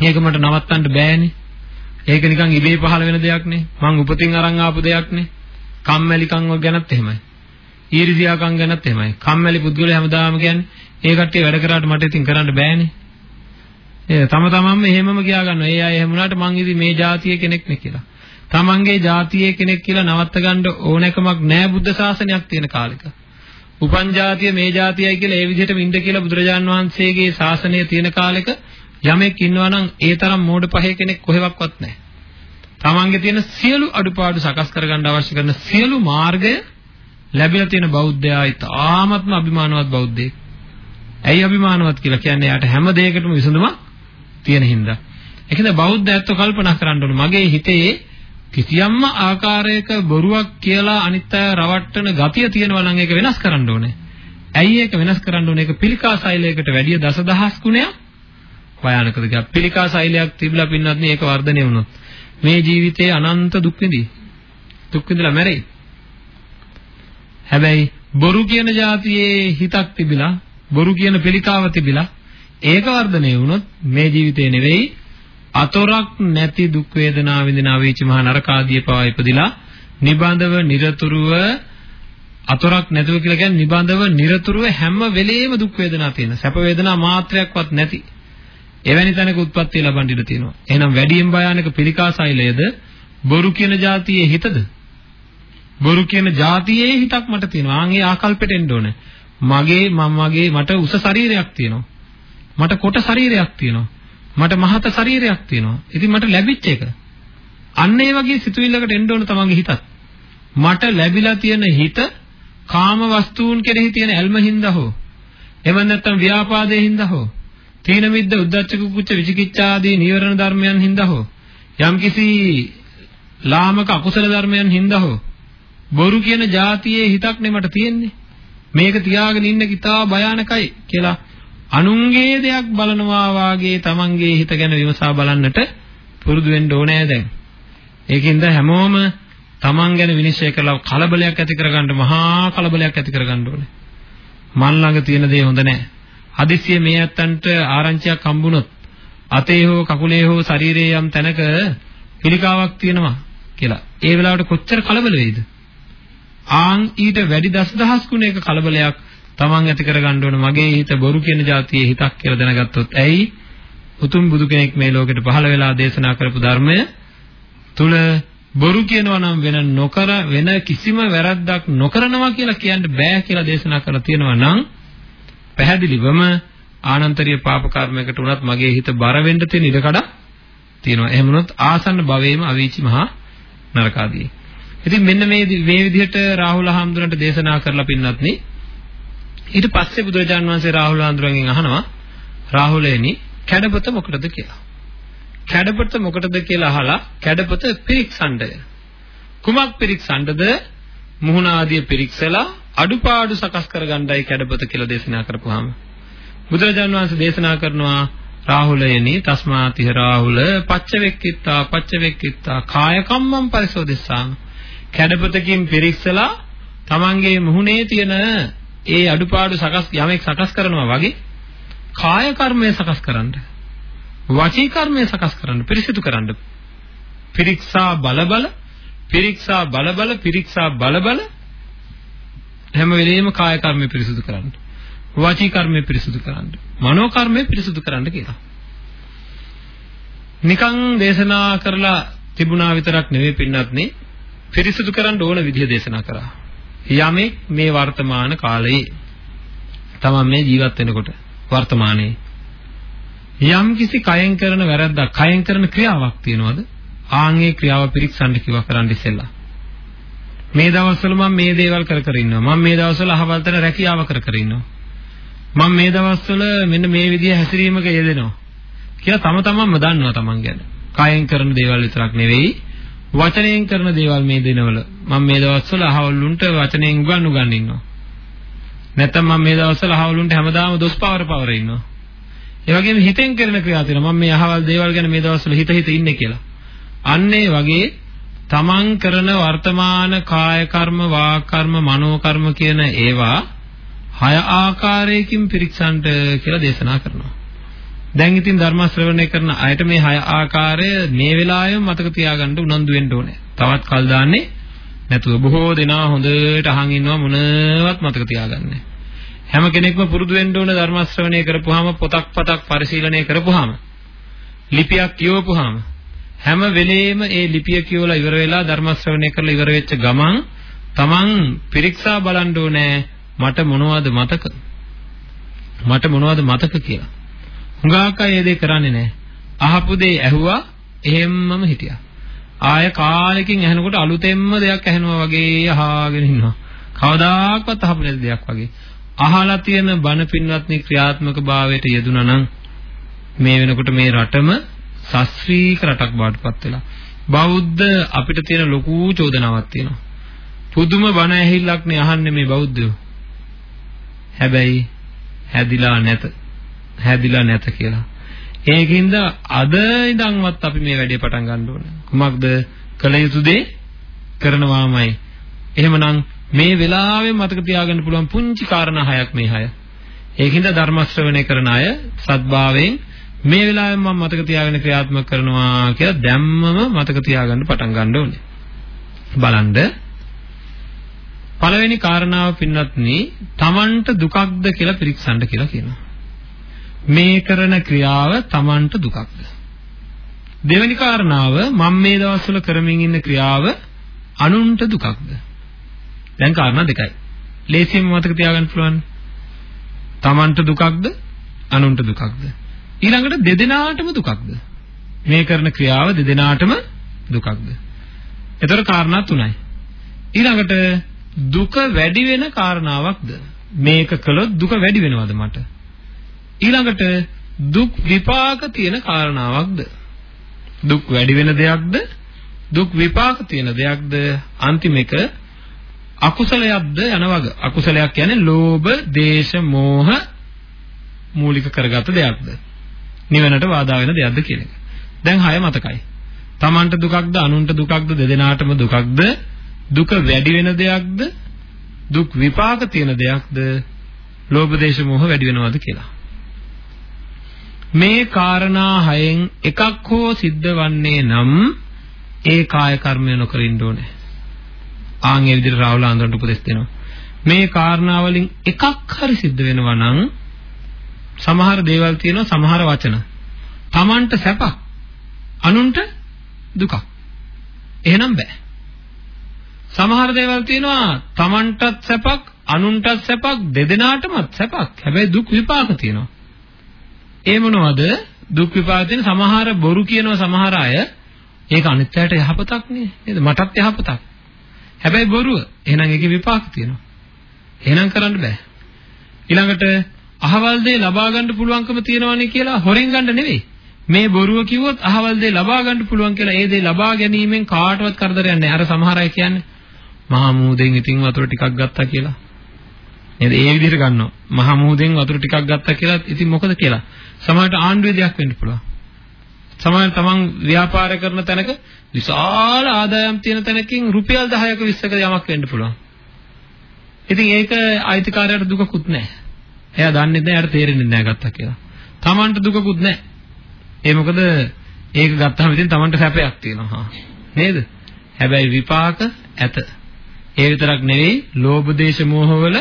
Speaker 2: ඒක මට නවත්තන්න බෑනේ. ඒක නිකන් ඉබේ පහළ වෙන දෙයක් නේ. මං උපතින් අරන් ආපු දෙයක් නේ. කම්මැලිකම් ගැනත් එහෙමයි. ඊර්ෂ්‍යාකම් ගැනත් එහෙමයි. කම්මැලි පුද්ගලයා හැමදාම කියන්නේ ඒ කට්ටිය වැඩ කරාට මට ඉතින් කරන්න බෑනේ. ඒ තම තමන්ම එහෙමම කියා ගන්නවා. ඒ අය එහෙම වුණාට මං ඉතින් මේ જાතියේ කෙනෙක් නේ කියලා. තමන්ගේ ජාතියේ කෙනෙක් කියලා නවත්ත ගන්න ඕනෑකමක් නැහැ බුද්ධ ශාසනයක් තියෙන කාලෙක. උපන් ජාතිය මේ ජාතියයි කියලා ඒ විදිහටම ඉන්න කියලා බුදුරජාන් වහන්සේගේ ශාසනය තියෙන කාලෙක යමෙක් ඉන්නවා නම් ඒ තරම් මෝඩ පහේ කෙනෙක් කොහෙවත් නැහැ. තමන්ගේ තියෙන සියලු අඩුපාඩු සකස් කරගන්න අවශ්‍ය කරන සියලු මාර්ගය ලැබිලා තියෙන බෞද්ධයා ඉතාමත්ම අභිමානවත් බෞද්ධයෙක්. ඇයි අභිමානවත් කියලා කියන්නේ යාට හැම දෙයකටම විසඳුමක් තියෙන හින්දා. ඒකද බෞද්ධයත්ව කල්පනා කරන්න ඕනේ මගේ හිතේ කිසියම්ම ආකාරයක බොරුවක් කියලා අනිත් අය රවට්ටන ගතිය තියෙනවා නම් ඒක වෙනස් කරන්න ඕනේ. ඇයි ඒක වෙනස් කරන්න ඕනේ? ඒක පිළිකා සෛලයකට වැඩිය දසදහස් ගුණයක් භයානක දෙයක්. පිළිකා සෛලයක් තිබිලා පින්නත් මේක වර්ධනය වුණොත් මේ ජීවිතයේ අනන්ත දුක් විඳි. දුක් විඳලා මැරෙයි. හැබැයි බොරු කියන જાතියේ හිතක් තිබිලා බොරු කියන පිළිකාව තිබිලා ඒක වර්ධනය වුණොත් මේ ජීවිතේ නෙවෙයි අතොරක් නැති දුක් වේදනා විඳින අවීච මහ නරකාදී පවා ඉපදිලා නිබඳව නිරතුරුව අතොරක් නැතුව කියලා කියන්නේ නිබඳව නිරතුරුව හැම වෙලෙම දුක් වේදනා තියෙන. සැප වේදනා මාත්‍රයක්වත් නැති. එවැනි තැනක උත්පත්ති ලබන්න ඉඩ තියෙනවා එහෙනම් වැඩියෙන් භයානක පිළිකා සෛලයද බොරු කියන જાතියේ හිතද බොරු කියන જાතියේ හිතක් මට තියෙනවා ආන් ඒ ආකල්පෙට එන්න ඕනේ මගේ මම මගේ මට උස ශරීරයක් තියෙනවා මට කොට ශරීරයක් තියෙනවා මට මහත ශරීරයක් තියෙනවා. ඉතින් මට ලැබිච්ච එක. අන්න ඒ වගේ සිතුවිල්ලකට එන්න ඕන තමන්ගේ හිතත්. මට ලැබිලා තියෙන හිත කාම වස්තුන් කෙරෙහි තියෙන ඇල්ම හින්දා හෝ එහෙම නැත්නම් ව්‍යාපාදයේ හින්දා හෝ තීන මිද්ද උද්ධච්ච කුච්ච විචිකිච්ඡා ආදී නීවරණ ධර්මයන් හින්දා හෝ යම්කිසි ලාමක අකුසල ධර්මයන් හින්දා හෝ බොරු කියන જાතියේ හිතක් නේ මට තියෙන්නේ මේක තියාගෙන ඉන්න කිතා භයානකයි කියලා අනුන්ගේ දෙයක් බලනවා වාගේ තමන්ගේ හිත ගැන විමසා බලන්නට පුරුදු වෙන්න ඕනේ දැන්. ඒකින්ද හැමෝම තමන් ගැන විනිශ්චය කරලා කලබලයක් ඇති කරගන්න මහා කලබලයක් ඇති කරගන්න ඕනේ. මන් ළඟ තියෙන දේ හොඳ නැහැ. හදිස්සියේ මේ ඇත්තන්ට ආරංචියක් හම්බුනොත් අතේ හෝ කකුලේ හෝ ශරීරයේ යම් තැනක පිළිකාවක් තියෙනවා කියලා. ඒ වෙලාවට කොච්චර කලබල වෙයිද? ආන් ඊට වැඩි දසදහස් ගුණයක කලබලයක් තමන් ඇති කරගන්න ඕන මගේ හිත බොරු කියන જાතියේ හිතක් කියලා දැනගත්තොත් ඇයි උතුම් බුදු කෙනෙක් මේ ලෝකෙට පහළ වෙලා දේශනා කරපු ධර්මය තුල බොරු කියනවා නම් වෙන නොකර වෙන කිසිම වැරද්දක් නොකරනවා කියලා කියන්න බෑ කියලා දේශනා කරලා තියෙනවා නම් පැහැදිලිවම ආනන්තරීය පාප කර්මයකට උනත් මගේ හිත බර වෙන්න තියෙන ඉඩකඩ තියෙනවා. එහෙම වුණොත් ආසන්න භවයේම අවීචි මහා නරකාදී. ඉතින් මෙන්න මේ මේ විදිහට රාහුල හාමුදුරන්ට දේශනා කරලා පින්නත් නේ ඊට පස්සේ බුදුරජාන් වහන්සේ රාහුල ආන්දරගෙන් අහනවා රාහුලේනි කැඩපත මොකටද කියලා. කැඩපත මොකටද කියලා අහලා කැඩපත පිරික්සණ්ඩය. කුමක් පිරික්සණ්ඩද? මුහුණ ආදිය පිරික්සලා අඩුපාඩු සකස් කරගන්නයි කැඩපත කියලා දේශනා කරපුවාම. බුදුරජාන් වහන්සේ දේශනා කරනවා රාහුලයනි තස්මාතිහ රාහුල පච්චවෙක්කිත්තා පච්චවෙක්කිත්තා කාය කම්මං පරිසෝදෙස්සාම කැඩපතකින් පිරික්සලා තමන්ගේ මුහුණේ තියෙන ඒ අඩුපාඩු සකස් යමෙක් සකස් කරනවා වගේ කාය කර්මය සකස් කරන්න වචී කර්මය සකස් කරන්න පිරිසිදු කරන්න. පිරික්සා බල බල පිරික්සා බල බල පිරික්සා බල බල හැම වෙලෙම කාය කර්මය පිරිසිදු කරන්න. වචී කර්මය පිරිසිදු කරන්න. මනෝ කර්මය පිරිසිදු කරන්න කියලා. නිකං දේශනා කරලා තිබුණා විතරක් නෙවෙයි පින්නත්නේ පිරිසිදු කරන්න ඕන විදිහ දේශනා කරා. යමෙක් මේ වර්තමාන කාලයේ තමන් මේ ජීවත් වෙනකොට වර්තමානයේ යම් කිසි කයෙන් කරන වැරද්දක් කයෙන් කරන ක්‍රියාවක් තියෙනවද? ආන්ගේ ක්‍රියාව පිරික්සන්න කිව්වා කරන්න ඉස්සෙල්ලා මේ දවස්වල මම මේ දේවල් කර කර ඉන්නවා මම මේ දවස්වල අහවල් තැන රැකියාව කර කර ඉන්නවා මම මේ දවස්වල මෙන්න මේ විදිය හැසිරීමක යෙදෙනවා කියලා තම තමන්ම දන්නවා තමන් ගැන කයෙන් කරන දේවල් විතරක් නෙවෙයි වචනයෙන් කරන දේවල් මේ දිනවල මම මේ දවස්වල අහවලුන්ට වචනයෙන් උගන්වු ගන්න ඉන්නවා. නැත්තම් මම මේ දවස්වල අහවලුන්ට හැමදාම දොස් පවර පවර ඉන්නවා. ඒ වගේම හිතෙන් කරන ක්‍රියා තියෙනවා. මම මේ අහවල් දේවල් ගැන මේ දවස්වල හිත හිත ඉන්නේ කියලා. අන්න ඒ වගේ තමන් කරන වර්තමාන කාය කර්ම, වාක් කර්ම, මනෝ කර්ම කියන ඒවා හය ආකාරයකින් පිරික්සන්ට කියලා දේශනා කරනවා. දැන් ඉතින් ධර්ම ශ්‍රවණය කරන අයට මේ හය ආකාරය මේ වෙලාවෙම මතක තියාගන්න උනන්දු වෙන්න ඕනේ. තවත් කල් දාන්නේ නැතුව බොහෝ දෙනා හොඳට අහන් ඉන්නවා මොනවත් මතක තියාගන්නේ. හැම කෙනෙක්ම පුරුදු වෙන්න ඕන ධර්ම ශ්‍රවණය කරපුවාම පොතක් පතක් පරිශීලනය කරපුවාම ලිපියක් කියවපුවාම හැම වෙලේම ඒ ලිපිය කියවලා ඉවර වෙලා ධර්ම ශ්‍රවණය කරලා ඉවර වෙච්ච ගමන් තමන් පිරික්සා බලන්න ඕනේ මට මොනවද මතක මට මොනවද මතක කියලා හුඟක් අය ඒ දේ කරන්නේ නැහැ. අහපු දේ ඇහුවා එහෙම්මම හිටියා. ආය කාලෙකින් ඇහෙනකොට අලුතෙන්ම දෙයක් ඇහෙනවා වගේ අහගෙන ඉන්නවා. කවදාකවත් අහපු නැති දෙයක් වගේ. අහලා තියෙන බණ පින්වත්නි ක්‍රියාත්මක භාවයට යෙදුනා නම් මේ වෙනකොට මේ රටම ශාස්ත්‍රීය රටක් බාටපත් වෙලා බෞද්ධ අපිට තියෙන ලොකු චෝදනාවක් තියෙනවා. පුදුම බණ ඇහිල්ලක් නේ අහන්නේ මේ බෞද්ධයෝ. හැබැයි හැදිලා නැත. හැදිලා නැත කියලා. ඒකින්ද අද ඉඳන්වත් අපි මේ වැඩේ පටන් ගන්න ඕනේ. කුමක්ද කළ යුතු දේ කරනවාමයි. එහෙමනම් මේ වෙලාවේ මතක තියාගන්න පුළුවන් පුංචි කාරණා හයක් මේ හය. ඒකින්ද ධර්ම ශ්‍රවණය කරන අය සත්භාවයෙන් මේ වෙලාවෙන් මම මතක තියාගෙන ක්‍රියාත්මක කරනවා කියලා දැම්මම මතක තියාගන්න පටන් ගන්න ඕනේ. බලන්න පළවෙනි කාරණාව පින්වත්නි තමන්ට දුකක්ද කියලා පිරික්සන්න කියලා කියනවා. මේ කරන ක්‍රියාව තමන්ට දුකක්ද? දෙවෙනි කාරණාව මම මේ දවස්වල කරමින් ඉන්න ක්‍රියාව අනුන්ට දුකක්ද? දැන් කාරණා දෙකයි. ලේසියෙන් මතක තියාගන්න පුළුවන්. තමන්ට දුකක්ද? අනුන්ට දුකක්ද? ඊළඟට දෙදෙනාටම දුකක්ද? මේ කරන ක්‍රියාව දෙදෙනාටම දුකක්ද? එතකොට කාරණා තුනයි. ඊළඟට දුක වැඩි වෙන කාරණාවක්ද? මේක කළොත් දුක වැඩි වෙනවද මට? ඊළඟට දුක් විපාක තියෙන කාරණාවක්ද? දුක් වැඩි වෙන දෙයක්ද? දුක් විපාක තියෙන දෙයක්ද? අන්තිම එක අකුසලයක්ද යන වග. අකුසලයක් කියන්නේ ලෝභ, දේශ, මෝහ මූලික කරගත් දෙයක්ද? නිවනට බාධා වෙන දෙයක්ද කියන එක. දැන් හය මතකයි. Tamanට දුකක්ද, අනුන්ට දුකක්ද, දෙදෙනාටම දුකක්ද? දුක වැඩි වෙන දෙයක්ද? දුක් විපාක තියෙන දෙයක්ද? ලෝභ දේශ මොහ වැඩි වෙනවද කියලා. මේ காரணා හයෙන් එකක් හෝ සිද්ධ වන්නේ නම් ඒ කාය කර්මය නොකර ඉන්න ඕනේ. ආන් ඒ විදිහට රාහුල ආන්දරට උපදෙස් දෙනවා. මේ කාරණා වලින් එකක් හරි සිද්ධ වෙනවා නම් සමහර දේවල් තියෙනවා සමහර වචන. Tamanට සැපක් අනුන්ට දුකක්. එහෙනම් බෑ. සමහර දේවල් තියෙනවා Tamanටත් සැපක් අනුන්ටත් සැපක් දෙදෙනාටමත් සැපක්. හැබැයි දුක් විපාක තියෙනවා. ඒ මොනවද? දුක් විපාක තියෙන සමහර බොරු කියනවා සමහර අය ඒක අනිත් අයට යහපතක් නේ නේද? මටත් යහපතක්. හැබැයි බොරුව. එහෙනම් ඒකේ විපාක තියෙනවා. එහෙනම් කරන්න බෑ. ඊළඟට අහවල් දේ ලබා ගන්න පුළුවන්කම තියෙනවනේ කියලා හොරෙන් ගන්න නෙවෙයි. මේ බොරුව කිව්වොත් අහවල් දේ ලබා ගන්න පුළුවන් කියලා ඒ දේ ලබා ගැනීමෙන් කාටවත් කරදරයක් නැහැ. අර සමහර අය කියන්නේ මහා මූදෙන් ඉතින් වතුර ටිකක් ගත්තා කියලා. නේද? ඒ විදිහට ගන්නවා. මහා මූදෙන් වතුර ටිකක් ගත්තා කියලා ඉතින් මොකද කියලා. සමහරට ආණ්ඩුවේ දෙයක් වෙන්න පුළුවන්. සමහර තමන් ව්‍යාපාර කරන තැනක විශාල ආදායම් තියෙන තැනකින් රුපියල් 10ක 20ක යමක් වෙන්න පුළුවන්. ඉතින් ඒක අයිතිකාරයට දුකකුත් නැහැ. එයා දන්නේ නැහැ, එයාට තේරෙන්නේ නැහැ ගත්තා කියලා. තමන්ට දුකකුත් නැහැ. ඒ මොකද ඒක ගත්තාම ඉතින් තමන්ට සැපයක් තියෙනවා. නේද? හැබැයි විපාක ඇත. ඒ විතරක් නෙවෙයි, ලෝභ දේශ මොහ වල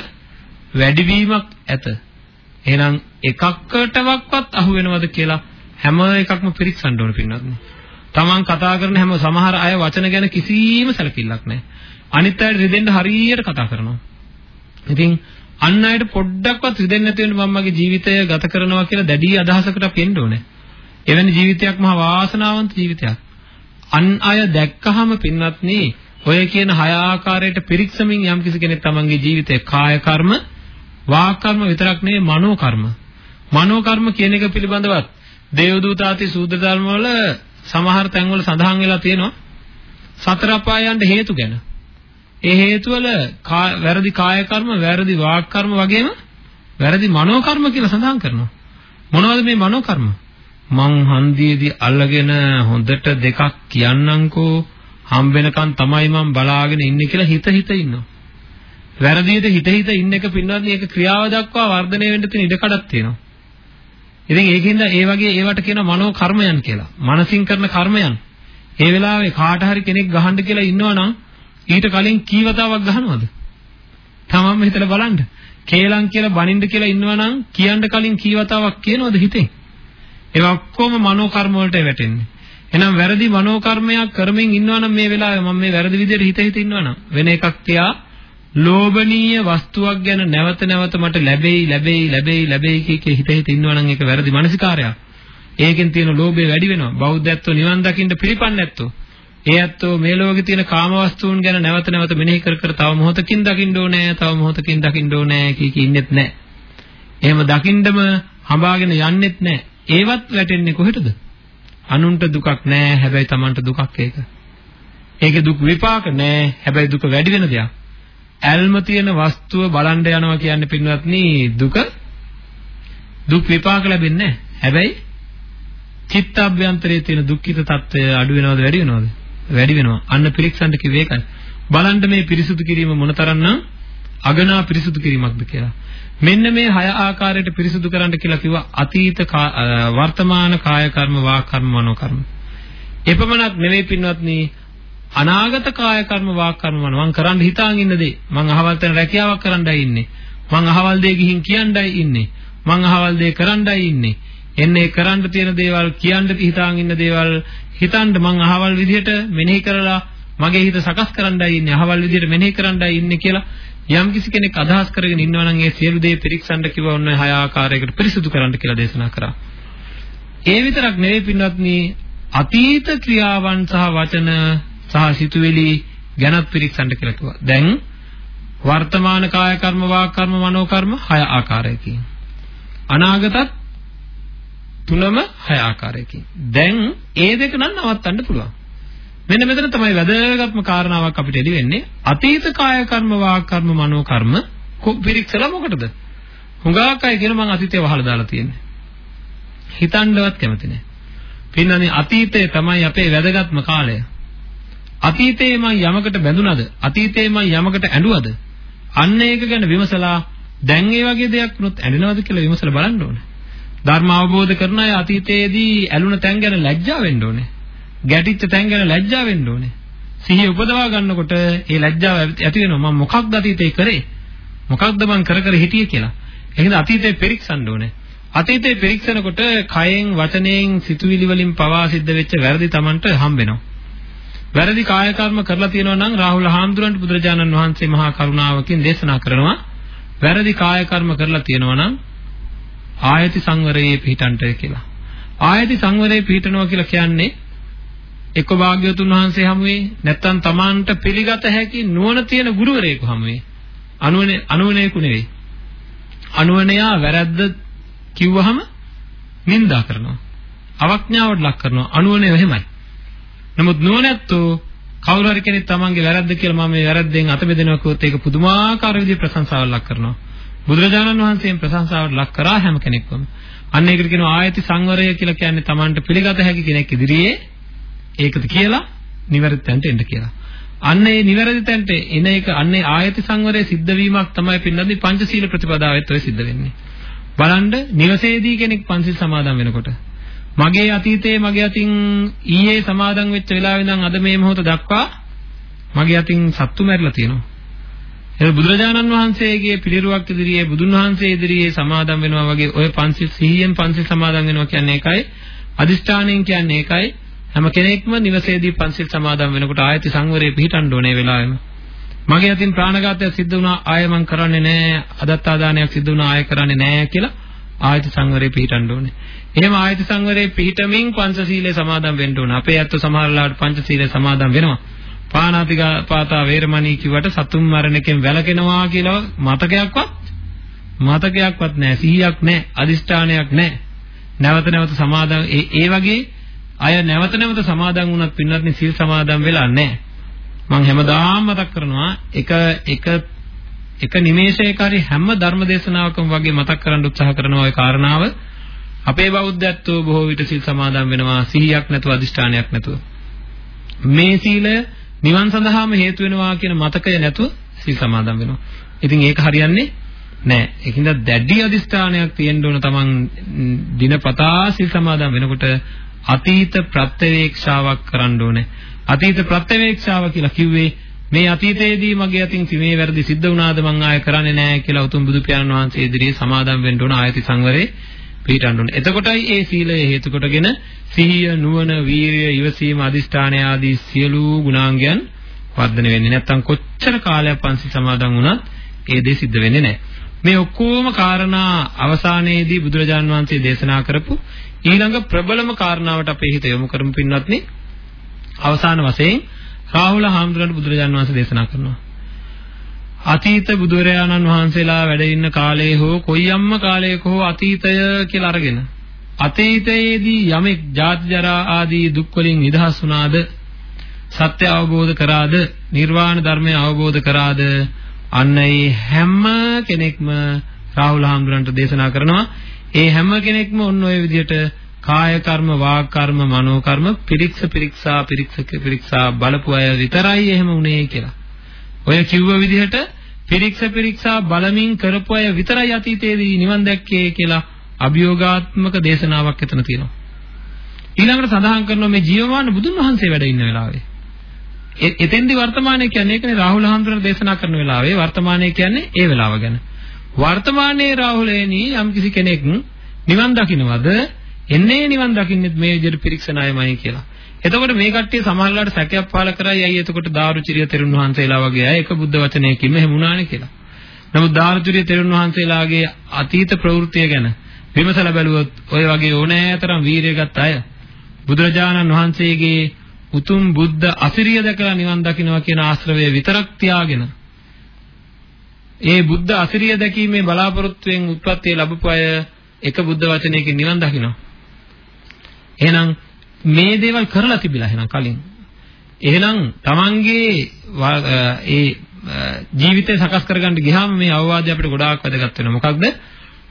Speaker 2: වැඩිවීමක් ඇත. එහෙනම් එකකටවත් අහු වෙනවද කියලා හැම එකක්ම පිරික්සන්න ඕන පින්නත්. තමන් කතා කරන හැම සමහර අය වචන ගැන කිසිම සැලකිල්ලක් නැහැ. අනිත් අයට රිදෙන්න හරියට කතා කරනවා. ඉතින් අන් අයට පොඩ්ඩක්වත් රිදෙන්නේ නැති වෙන්න මම මගේ ජීවිතය ගත කරනවා කියලා දැඩි අදහසකට අපි එන්න ඕනේ. එවැනි ජීවිතයක් මහා වාසනාවන්ත ජීවිතයක්. අන් අය දැක්කහම පින්වත්නි ඔය කියන හය ආකාරයට පිරික්සමින් යම් කිසි කෙනෙක් තමන්ගේ ජීවිතේ කාය කර්ම වාක් කර්ම විතරක් නෙවෙයි මනෝ කර්ම. මනෝ කර්ම කියන එක පිළිබඳවත් දේවදූතාති සූත්‍ර ධර්ම වල සමහර තැන්වල සඳහන් වෙලා තියෙනවා සතර අපායන්ට හේතු ගැන. ඒ හේතු වල වැරදි කාය කර්ම, වැරදි වාක් කර්ම වගේම වැරදි මනෝ කර්ම කියලා සඳහන් කරනවා. මොනවද මේ මනෝ කර්ම? මං හන්දියේදී අල්ලගෙන හොඳට දෙකක් කියන්නම්කෝ හම්බෙනකන් තමයි මං බලාගෙන ඉන්නේ කියලා හිත හිත ඉන්නවා. වැරදියට හිත හිත ඉන්න එක පින්වත්නි ඒක ක්‍රියාව දක්වා වර්ධනය වෙන්න තියෙන ඉඩකඩක් තියෙනවා. ඉතින් ඒකින්ද ඒ වගේ ඒවට කියනවා මනෝ කර්මයන් කියලා. මනසින් කරන කර්මයන්. ඒ වෙලාවේ කාට හරි කෙනෙක් ගහන්න කියලා ඉන්නවනම් ඊට කලින් කී වතාවක් ගහනවද? තමන්ම හිතලා බලන්න. කේලම් කියලා බනින්න කියලා ඉන්නවනම් කියන්න කලින් කී වතාවක් කියනවද හිතෙන්? ඒවා ඔක්කොම මනෝ කර්ම වලට වැටෙන්නේ. එහෙනම් වැරදි මනෝ කර්මයක් කරමින් ඉන්නවනම් මේ වෙලාවේ මම මේ වැරදි විදිහට හිත හිත ඉන්නවනම් වෙන එකක් තියා ලෝභනීය වස්තුවක් ගැන නැවත නැවත මට ලැබෙයි ලැබෙයි ලැබෙයි ලැබෙයි කිය හිත හිත ඉන්නවනම් ඒක වැරදි මානසිකාරයක්. ඒකෙන් තියෙන ලෝභය වැඩි වෙනවා. බෞද්ධත්ව නිවන් දකින්න පිළිපන්නේ නැත්තෝ. ඒ ඇත්තෝ මේ ලෝකේ තියෙන කාමවස්තුන් ගැන නැවත නැවත මෙනෙහි කර කර තව මොහොතකින් දකින්න ඕනේ, තව මොහොතකින් දකින්න ඕනේ කී කී ඉන්නෙත් නැහැ. එහෙම දකින්නම හඹාගෙන යන්නෙත් නැහැ. ඒවත් වැටෙන්නේ කොහෙටද? අනුන්ට දුකක් නැහැ, හැබැයි Tamanට දුකක් ඒක. ඒකේ දුක් විපාක නැහැ, හැබැයි දුක වැඩි වෙන දෙයක්. ඇල්ම තියෙන වස්තුව බලන්න යනවා කියන්නේ පින්වත්නි දුක දුක් විපාක ලැබෙන්නේ නැහැ. හැබැයි චිත්තාභ්‍යන්තරයේ තියෙන දුක්ඛිත తত্ত্বය අඩු වෙනවද වැඩි වෙනවද? වැඩි වෙනවා. අන්න පිරික්සන්න කිව්වේ ඒකයි. බලන්න මේ පිරිසුදු කිරීම මොනතරම්නම් අගනා පිරිසුදු කිරීමක්ද කියලා. මෙන්න මේ හය ආකාරයට පිරිසුදු කරන්න කියලා කිව්වා අතීත වර්තමාන කාය කර්ම වාක් කර්ම මනෝ කර්ම. එපමණක් නෙවෙයි පින්වත්නි අනාගත කාය කර්ම වාක් කර්ම මන මං කරන්න හිතාන් ඉන්න දේ මං අහවල් තැන රැකියාවක් කරන්නයි ඉන්නේ මං අහවල් දේ ගිහින් කියන්නයි ඉන්නේ මං අහවල් දේ කරන්නයි ඉන්නේ එන්නේ කරන්න තියෙන දේවල් කියන්න හිතාන් ඉන්න දේවල් හිතන්න මං අහවල් විදිහට මෙනෙහි කරලා මගේ හිත සකස් කරන්නයි ඉන්නේ අහවල් විදිහට මෙනෙහි කරන්නයි ඉන්නේ කියලා යම් කිසි කෙනෙක් අදහස් කරගෙන ඉන්නවා නම් ඒ සියලු දේ පිරික්සන්න කිව්වා ඔන්න හය ආකාරයකට පිරිසුදු කරන්න කියලා දේශනා කරා. ඒ විතරක් නෙවෙයි පින්වත්නි අතීත ක්‍රියාවන් සහ වචන සහ සිතුවිලි ගැනත් පිරික්සන්න කියලා කිව්වා. දැන් වර්තමාන කාය කර්ම වාක් කර්ම මනෝ කර්ම හය ආකාරයකින්. අනාගතත් තුනම හය ආකාරයකින්. දැන් ඒ දෙක නම් නවත්තන්න පුළුවන්. මෙන්න මෙතන තමයි වැදගත්ම කාරණාවක් අපිට එළි වෙන්නේ. අතීත කාය කර්ම වාක් කර්ම මනෝ කර්ම පිරික්සලා මොකටද? හුඟක් අය කියන මං අතීතේ වහලා දාලා තියෙන්නේ. හිතන්නවත් කැමති නැහැ. පින්නනේ අතීතය තමයි අපේ වැදගත්ම කාලය. අතීතයේ මං යමකට බැඳුනද? අතීතයේ මං යමකට ඇඬුවද? අන්න ඒක ගැන විමසලා දැන් ඒ වගේ දෙයක් වුණොත් ඇඬෙනවද කියලා විමසලා බලන්න ඕනේ. ධර්ම අවබෝධ කරන අය අතීතයේදී ඇලුන තැන් ගැන ලැජ්ජා වෙන්න ඕනේ. ගැටිච්ච තැන් ගැන ලැජ්ජා වෙන්න ඕනේ. සිහිය උපදවා ගන්නකොට ඒ ලැජ්ජාව ඇති වෙනවා මම මොකක්ද අතීතේ කරේ? මොකක්ද මං කර කර හිටියේ කියලා. එහෙනම් අතීතේ පෙරික්සන්න ඕනේ. අතීතේ පෙරික්සනකොට කයෙන් වචනයෙන් සිතුවිලි වලින් පවා සිද්ධ වෙච්ච වැරදි Tamanට හම්බ වෙනවා. වැරදි කාය කර්ම කරලා තියෙනවා නම් රාහුල හාමුදුරන්ට බුදුරජාණන් වහන්සේ මහා කරුණාවකින් දේශනා කරනවා වැරදි කාය කර්ම කරලා තියෙනවා නම් ආයති සංවරයේ පිහිටන්ට කියලා. ආයති සංවරයේ පිහිටනවා කියලා කියන්නේ එක්ක භාග්‍යවතුන් වහන්සේ හමුවේ නැත්නම් Tamanට පිළිගත හැකි නුවණ තියෙන ගුරුවරයෙකු හමුවේ. අනුවනේ අනුවනේකු නෙවෙයි. අනුවනයා වැරද්ද කිව්වහම නිඳා කරනවා. අවඥාවට ලක් කරනවා. අනුවනේ එහෙමයි. නමුත් නුවණැත්තෝ කවුරු හරි කෙනෙක් තමන්ගේ වැරද්ද කියලා මම මේ වැරද්දෙන් අත බෙදෙනවා කිව්වොත් ඒක පුදුමාකාර විදිහේ ප්‍රශංසාවක් ලක් කරනවා. බුදුරජාණන් වහන්සේම ප්‍රශංසාවට ලක් කරා හැම කෙනෙක්වම. අන්න ඒකට කියනවා ආයති සංවරය කියලා කියන්නේ තමන්ට පිළිගත හැකි කෙනෙක් ඉදිරියේ ඒකද කියලා නිවැරදි තැනට එන්න කියලා. අන්න ඒ නිවැරදි තැනට එන එක අන්න ඒ ආයති සංවරයේ සිද්ධ වීමක් තමයි පින්නදී පංචශීල ප්‍රතිපදාවෙත් ඔය සිද්ධ වෙන්නේ. බලන්න නිවසේදී කෙනෙක් පංචශීල සමාදන් වෙනකොට මගේ අතීතයේ මගේ අතින් ඊයේ සමාදන් වෙච්ච වෙලාවෙ ඉඳන් අද මේ මොහොත දක්වා මගේ අතින් සත්තු මැරිලා තියෙනවා. ඒ බුදුරජාණන් වහන්සේගේ පිළිරුවක් ඉදිරියේ බුදුන් වහන්සේ ඉදිරියේ සමාදන් වෙනවා වගේ ඔය පංචිල් සිහියෙන් පංචිල් සමාදන් වෙනවා කියන්නේ ඒකයි. අදිෂ්ඨානයෙන් කියන්නේ ඒකයි. හැම කෙනෙක්ම නිවසේදී පංචිල් සමාදන් වෙනකොට ආයති සංවරයේ පිහිටන්න ඕනේ වෙලාවෙම. මගේ අතින් ප්‍රාණඝාතයක් සිද්ධ වුණා ආයෙ මං කරන්නේ නැහැ. අදත්තාදානයක් සිද්ධ වුණා ආයෙ කරන්නේ නැහැ කියලා ආයති සංවරයේ පිහිටන්න ඕනේ. එහෙම ආයති සංවරයේ පිහිටමින් පංචශීලයේ සමාදන් වෙන්න ඕන. අපේ ඇත්ත සමහරලාට පංචශීලයේ සමාදන් වෙනවා. පාණාතික පාතා වේරමණී කිව්වට සතුන් මරණකෙන් වැළකෙනවා කියලා මතකයක්වත් මතකයක්වත් නැහැ. සිහියක් නැහැ. අදිෂ්ඨානයක් නැහැ. නැවත නැවත සමාදන් ඒ ඒ වගේ අය නැවත නැවත සමාදන් වුණත් පින්වත්නි සීල් සමාදන් වෙලා නැහැ. මම හැමදාම මතක් කරනවා එක එක එක නිමේෂයක හරි හැම ධර්ම දේශනාවකම වගේ මතක් කරන්න උත්සාහ කරනවා ඒ කාරණාව අපේ බෞද්ධත්වෝ බොහෝ විට සිල් සමාදන් වෙනවා සිහියක් නැතුව අදිෂ්ඨානයක් නැතුව. මේ සීලය නිවන් සඳහාම හේතු වෙනවා කියන මතකය නැතුව සිල් සමාදන් වෙනවා. ඉතින් ඒක හරියන්නේ නෑ. ඒකින්ද දැඩි අදිෂ්ඨානයක් තියෙන්න ඕන තමන් දිනපතා සිල් සමාදන් වෙනකොට අතීත ප්‍රත්‍යවේක්ෂාවක් කරන්න ඕනේ. අතීත ප්‍රත්‍යවේක්ෂාව කියලා කිව්වේ මේ අතීතයේදී මගේ අතින් මේ වැරදි සිද්ධ වුණාද මං ආයෙ කරන්නේ නැහැ කියලා උතුම් බුදු පියාණන් වහන්සේ ඉදිරියේ සමාදන් වෙන්න ඕන ආයති සංවරේ පිළිටන්න ඕනේ. එතකොටයි ඒ සීලය හේතු කොටගෙන සිහිය, නුවණ, වීරිය, ඉවසීම, අදිෂ්ඨානය ආදී සියලු ගුණාංගයන් වර්ධනය වෙන්නේ. නැත්තම් කොච්චර කාලයක් පන්සල් සමාදන් වුණත් ඒ දේ සිද්ධ වෙන්නේ නැහැ. මේ ඔක්කොම කාරණා අවසානයේදී බුදුරජාන් වහන්සේ දේශනා කරපු ඊළඟ ප්‍රබලම කාරණාවට අපේ හිත යොමු කරමු පින්වත්නි. අවසාන වශයෙන් රාහුල හාමුදුරන්ට බුදුරජාන් වහන්සේ දේශනා කරනවා. අතීත බුදුරජාණන් වහන්සේලා වැඩ ඉන්න කාලයේ හෝ කොයියම්ම කාලයක හෝ අතීතය කියලා අරගෙන අතීතයේදී යමෙක් ජාති ජරා ආදී දුක් වලින් නිදහස් වුණාද? සත්‍ය අවබෝධ කරාද? නිර්වාණ ධර්මය අවබෝධ කරාද? අන්න ඒ හැම කෙනෙක්ම රාහුල හාමුදුරන්ට දේශනා කරනවා. ඒ හැම කෙනෙක්ම ඔන්න ඔය විදිහට කාය කර්ම වාග් කර්ම මනෝ කර්ම පිරික්ස පිරික්සා පිරික්සක පිරික්සා බලපු අය විතරයි එහෙම උනේ කියලා. ඔය කිව්ව විදිහට පිරික්ස පිරික්සා බලමින් කරපු අය විතරයි අතීතයේදී නිවන් දැක්කේ කියලා අභියෝගාත්මක දේශනාවක් එතන තියෙනවා. ඊළඟට සඳහන් කරනවා මේ ජීවමාන බුදුන් වහන්සේ වැඩ ඉන්න වෙලාවේ. එතෙන්දි වර්තමානයේ කියන්නේ ඒකනේ රාහුල හඳුනන දේශනා කරන වෙලාවේ වර්තමානයේ කියන්නේ ඒ වෙලාව ගැන. වර්තමානයේ රාහුලේනි යම් කිසි කෙනෙක් නිවන් දකින්නවද එන්නේ නිවන් දකින්නෙත් මේ විදිහට පිරික්සන අයමයි කියලා. එතකොට මේ කට්ටිය සමහරලාට සැකයක් පහල කරයි අයි එතකොට දාරුචිරිය තෙරුන් වහන්සේලා වගේ අය එක බුද්ධ වචනයකින් එහෙම වුණානේ කියලා. නමුත් දාරුචිරිය තෙරුන් වහන්සේලාගේ අතීත ප්‍රවෘත්තිය ගැන විමසලා බැලුවොත් ඔය වගේ ඕනෑතරම් වීරිය ගත්ත අය බුදුරජාණන් වහන්සේගේ උතුම් බුද්ධ අසිරිය දැකලා නිවන් දකින්නවා කියන ආශ්‍රවය විතරක් තියාගෙන ඒ බුද්ධ අසිරිය දැකීමේ බලාපොරොත්තුවෙන් උත්පත්ති ලැබපු අය එක බුද්ධ වචනයකින් නිවන් දකින්නවා. එහෙනම් මේ දේවල් කරලා තිබිලා එහෙනම් කලින්. එහෙනම් Tamange ඒ ජීවිතය සකස් කරගන්න ගියාම මේ අවවාදය අපිට ගොඩාක් වැදගත් වෙනවා. මොකක්ද?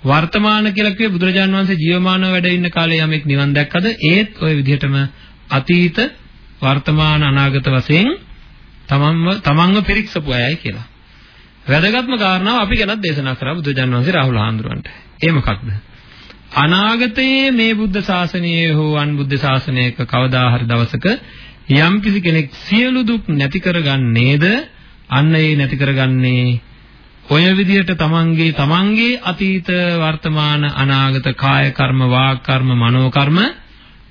Speaker 2: වර්තමාන කියලා කිව්වේ බුදුරජාණන් වහන්සේ ජීවමානව වැඩ ඉන්න කාලේ යමෙක් නිවන් දැක්කද ඒත් ওই විදිහටම අතීත වර්තමාන අනාගත වශයෙන් තමන්ව තමන්ව පිරික්සපු අයයි කියලා. වැදගත්ම කාරණාව අපි ගැනත් දේශනා කරා බුදුරජාණන් වහන්සේ රාහුල හාමුදුරන්ට. ඒ මොකක්ද? අනාගතයේ මේ බුද්ධ ශාසනයේ හෝ අන් බුද්ධ ශාසනයක කවදා හරි දවසක යම් කිසි කෙනෙක් සියලු දුක් නැති කරගන්නේද? අන්න ඒ නැති කරගන්නේ ඔය විදිහට තමන්ගේ තමන්ගේ අතීත වර්තමාන අනාගත කාය කර්ම වාග් කර්ම මනෝ කර්ම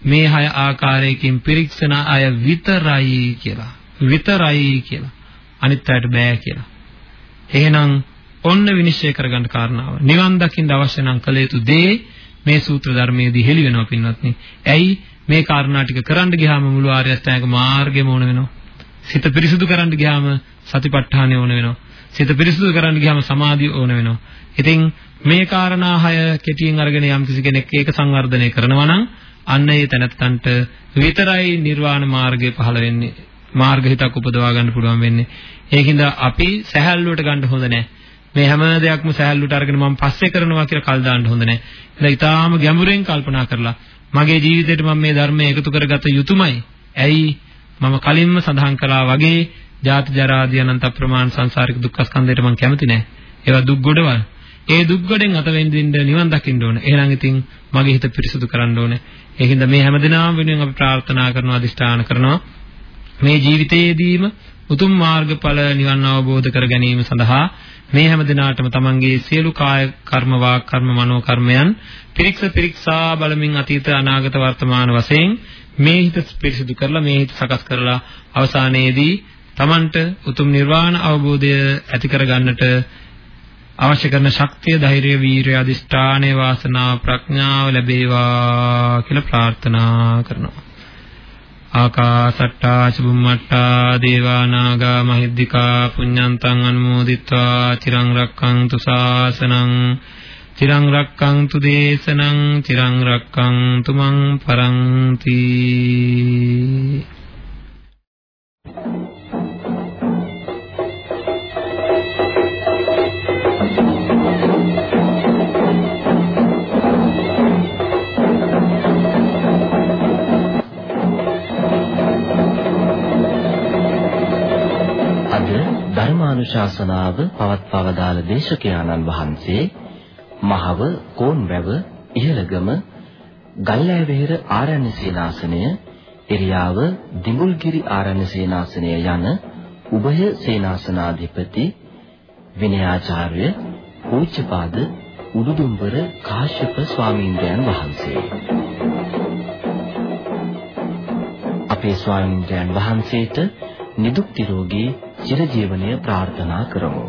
Speaker 2: මේ හය ආකාරයකින් පිරික්සන අය විතරයි කියලා. විතරයි කියලා. අනිත් අයට බෑ කියලා. එහෙනම් ඔන්න විනිශ්චය කරගන්න කාරණාව. නිවන් දකින්න අවශ්‍ය නම් කළ යුතු දේ මේ සූත්‍ර ධර්මයේදී හෙළි වෙනවා පින්වත්නි. ඇයි මේ කාරණා ටික කරන්න ගියාම මුළු ආර්ය අෂ්ටාංග මාර්ගෙම ඕන වෙනවා. සිත පිරිසුදු කරන්න ගියාම සතිපට්ඨානය ඕන වෙනවා. සිත පිරිසුදු කරන්න ගියාම සමාධිය ඕන වෙනවා. ඉතින් මේ කාරණා හය කෙටියෙන් අරගෙන යම් කිසි කෙනෙක් ඒක සංවර්ධනය කරනවා නම් අන්න ඒ තැනත්තන්ට විතරයි නිර්වාණ මාර්ගය පහළ වෙන්නේ. මාර්ග හිතක් උපදවා ගන්න පුළුවන් වෙන්නේ. ඒකින්ද අපි සැහැල්ලුවට ගන්න හොඳ නැහැ. මේ හැම දෙයක්ම සහැල්ලුට අරගෙන මම පස්සේ කරනවා කියලා කල් දාන්න හොඳ නැහැ. ඒක ඊටාම ගැඹුරෙන් කල්පනා කරලා මගේ ජීවිතේට මම මේ ධර්මය එකතු කරගත යුතුමයි. ඇයි මම කලින්ම සඳහන් කළා වගේ ජාති ජරා ආදී අනන්ත ප්‍රමාණ සංසාරික දුක්ඛ ස්කන්ධයට මම කැමති නැහැ. ඒවා දුක් ගොඩවල්. ඒ දුක් ගොඩෙන් අත වෙන්න නිවන් දකින්න ඕන. එහෙනම් ඉතින් මගේ හිත පිරිසුදු කරන්න ඕනේ. ඒකින්ද මේ හැමදෙනාම වෙනුවෙන් අපි ප්‍රාර්ථනා කරනවා අදිෂ්ඨාන කරනවා මේ ජීවිතයේදීම උතුම් මාර්ගඵල නිවන් අවබෝධ කර ගැනීම සඳහා මේ හැම දිනාටම තමන්ගේ සියලු කාය කර්ම වාක් කර්ම මනෝ කර්මයන් පිරික්ස පිරික්සා බලමින් අතීත අනාගත වර්තමාන වශයෙන් මේ හිත පිරිසිදු කරලා මේ හිත සකස් කරලා අවසානයේදී තමන්ට උතුම් නිර්වාණ අවබෝධය ඇති කර ගන්නට අවශ්‍ය කරන ශක්තිය ධෛර්යය වීරිය අදිෂ්ඨානයේ වාසනාව ප්‍රඥාව ලැබේවා කියලා ප්‍රාර්ථනා කරනවා. ආකාසට්ටා චුම්මට්ටා දේවා නාග මහිද්దికා පුඤ්ඤන්තං අනුමෝදිත්වා චිරං රක්ඛන්තු ශාසනං චිරං රක්ඛන්තු දේශනං චිරං රක්ඛන්තු මං පරන්ති
Speaker 4: ධර්මානුශාසනාව පවත්වවදාළ දේශකයාණන් වහන්සේ මහව කෝන්වැව ඉහළගම ගල්ලෑවෙහෙර ආරණ්‍ය සේනාසනය එරියාව දිඹුල්ගිරි ආරණ්‍ය සේනාසනය යන උභය සේනාසනාධිපති විනයාචාර්ය පූජ්‍යපාද උඩුදුම්බර කාශ්‍යප ස්වාමීන්ද්‍රයන් වහන්සේ. අපේ ස්වාමීන්ද්‍රයන් වහන්සේට නිදුක් නිරෝගී චිරජීවනය ප්‍රාර්ථනා කරමු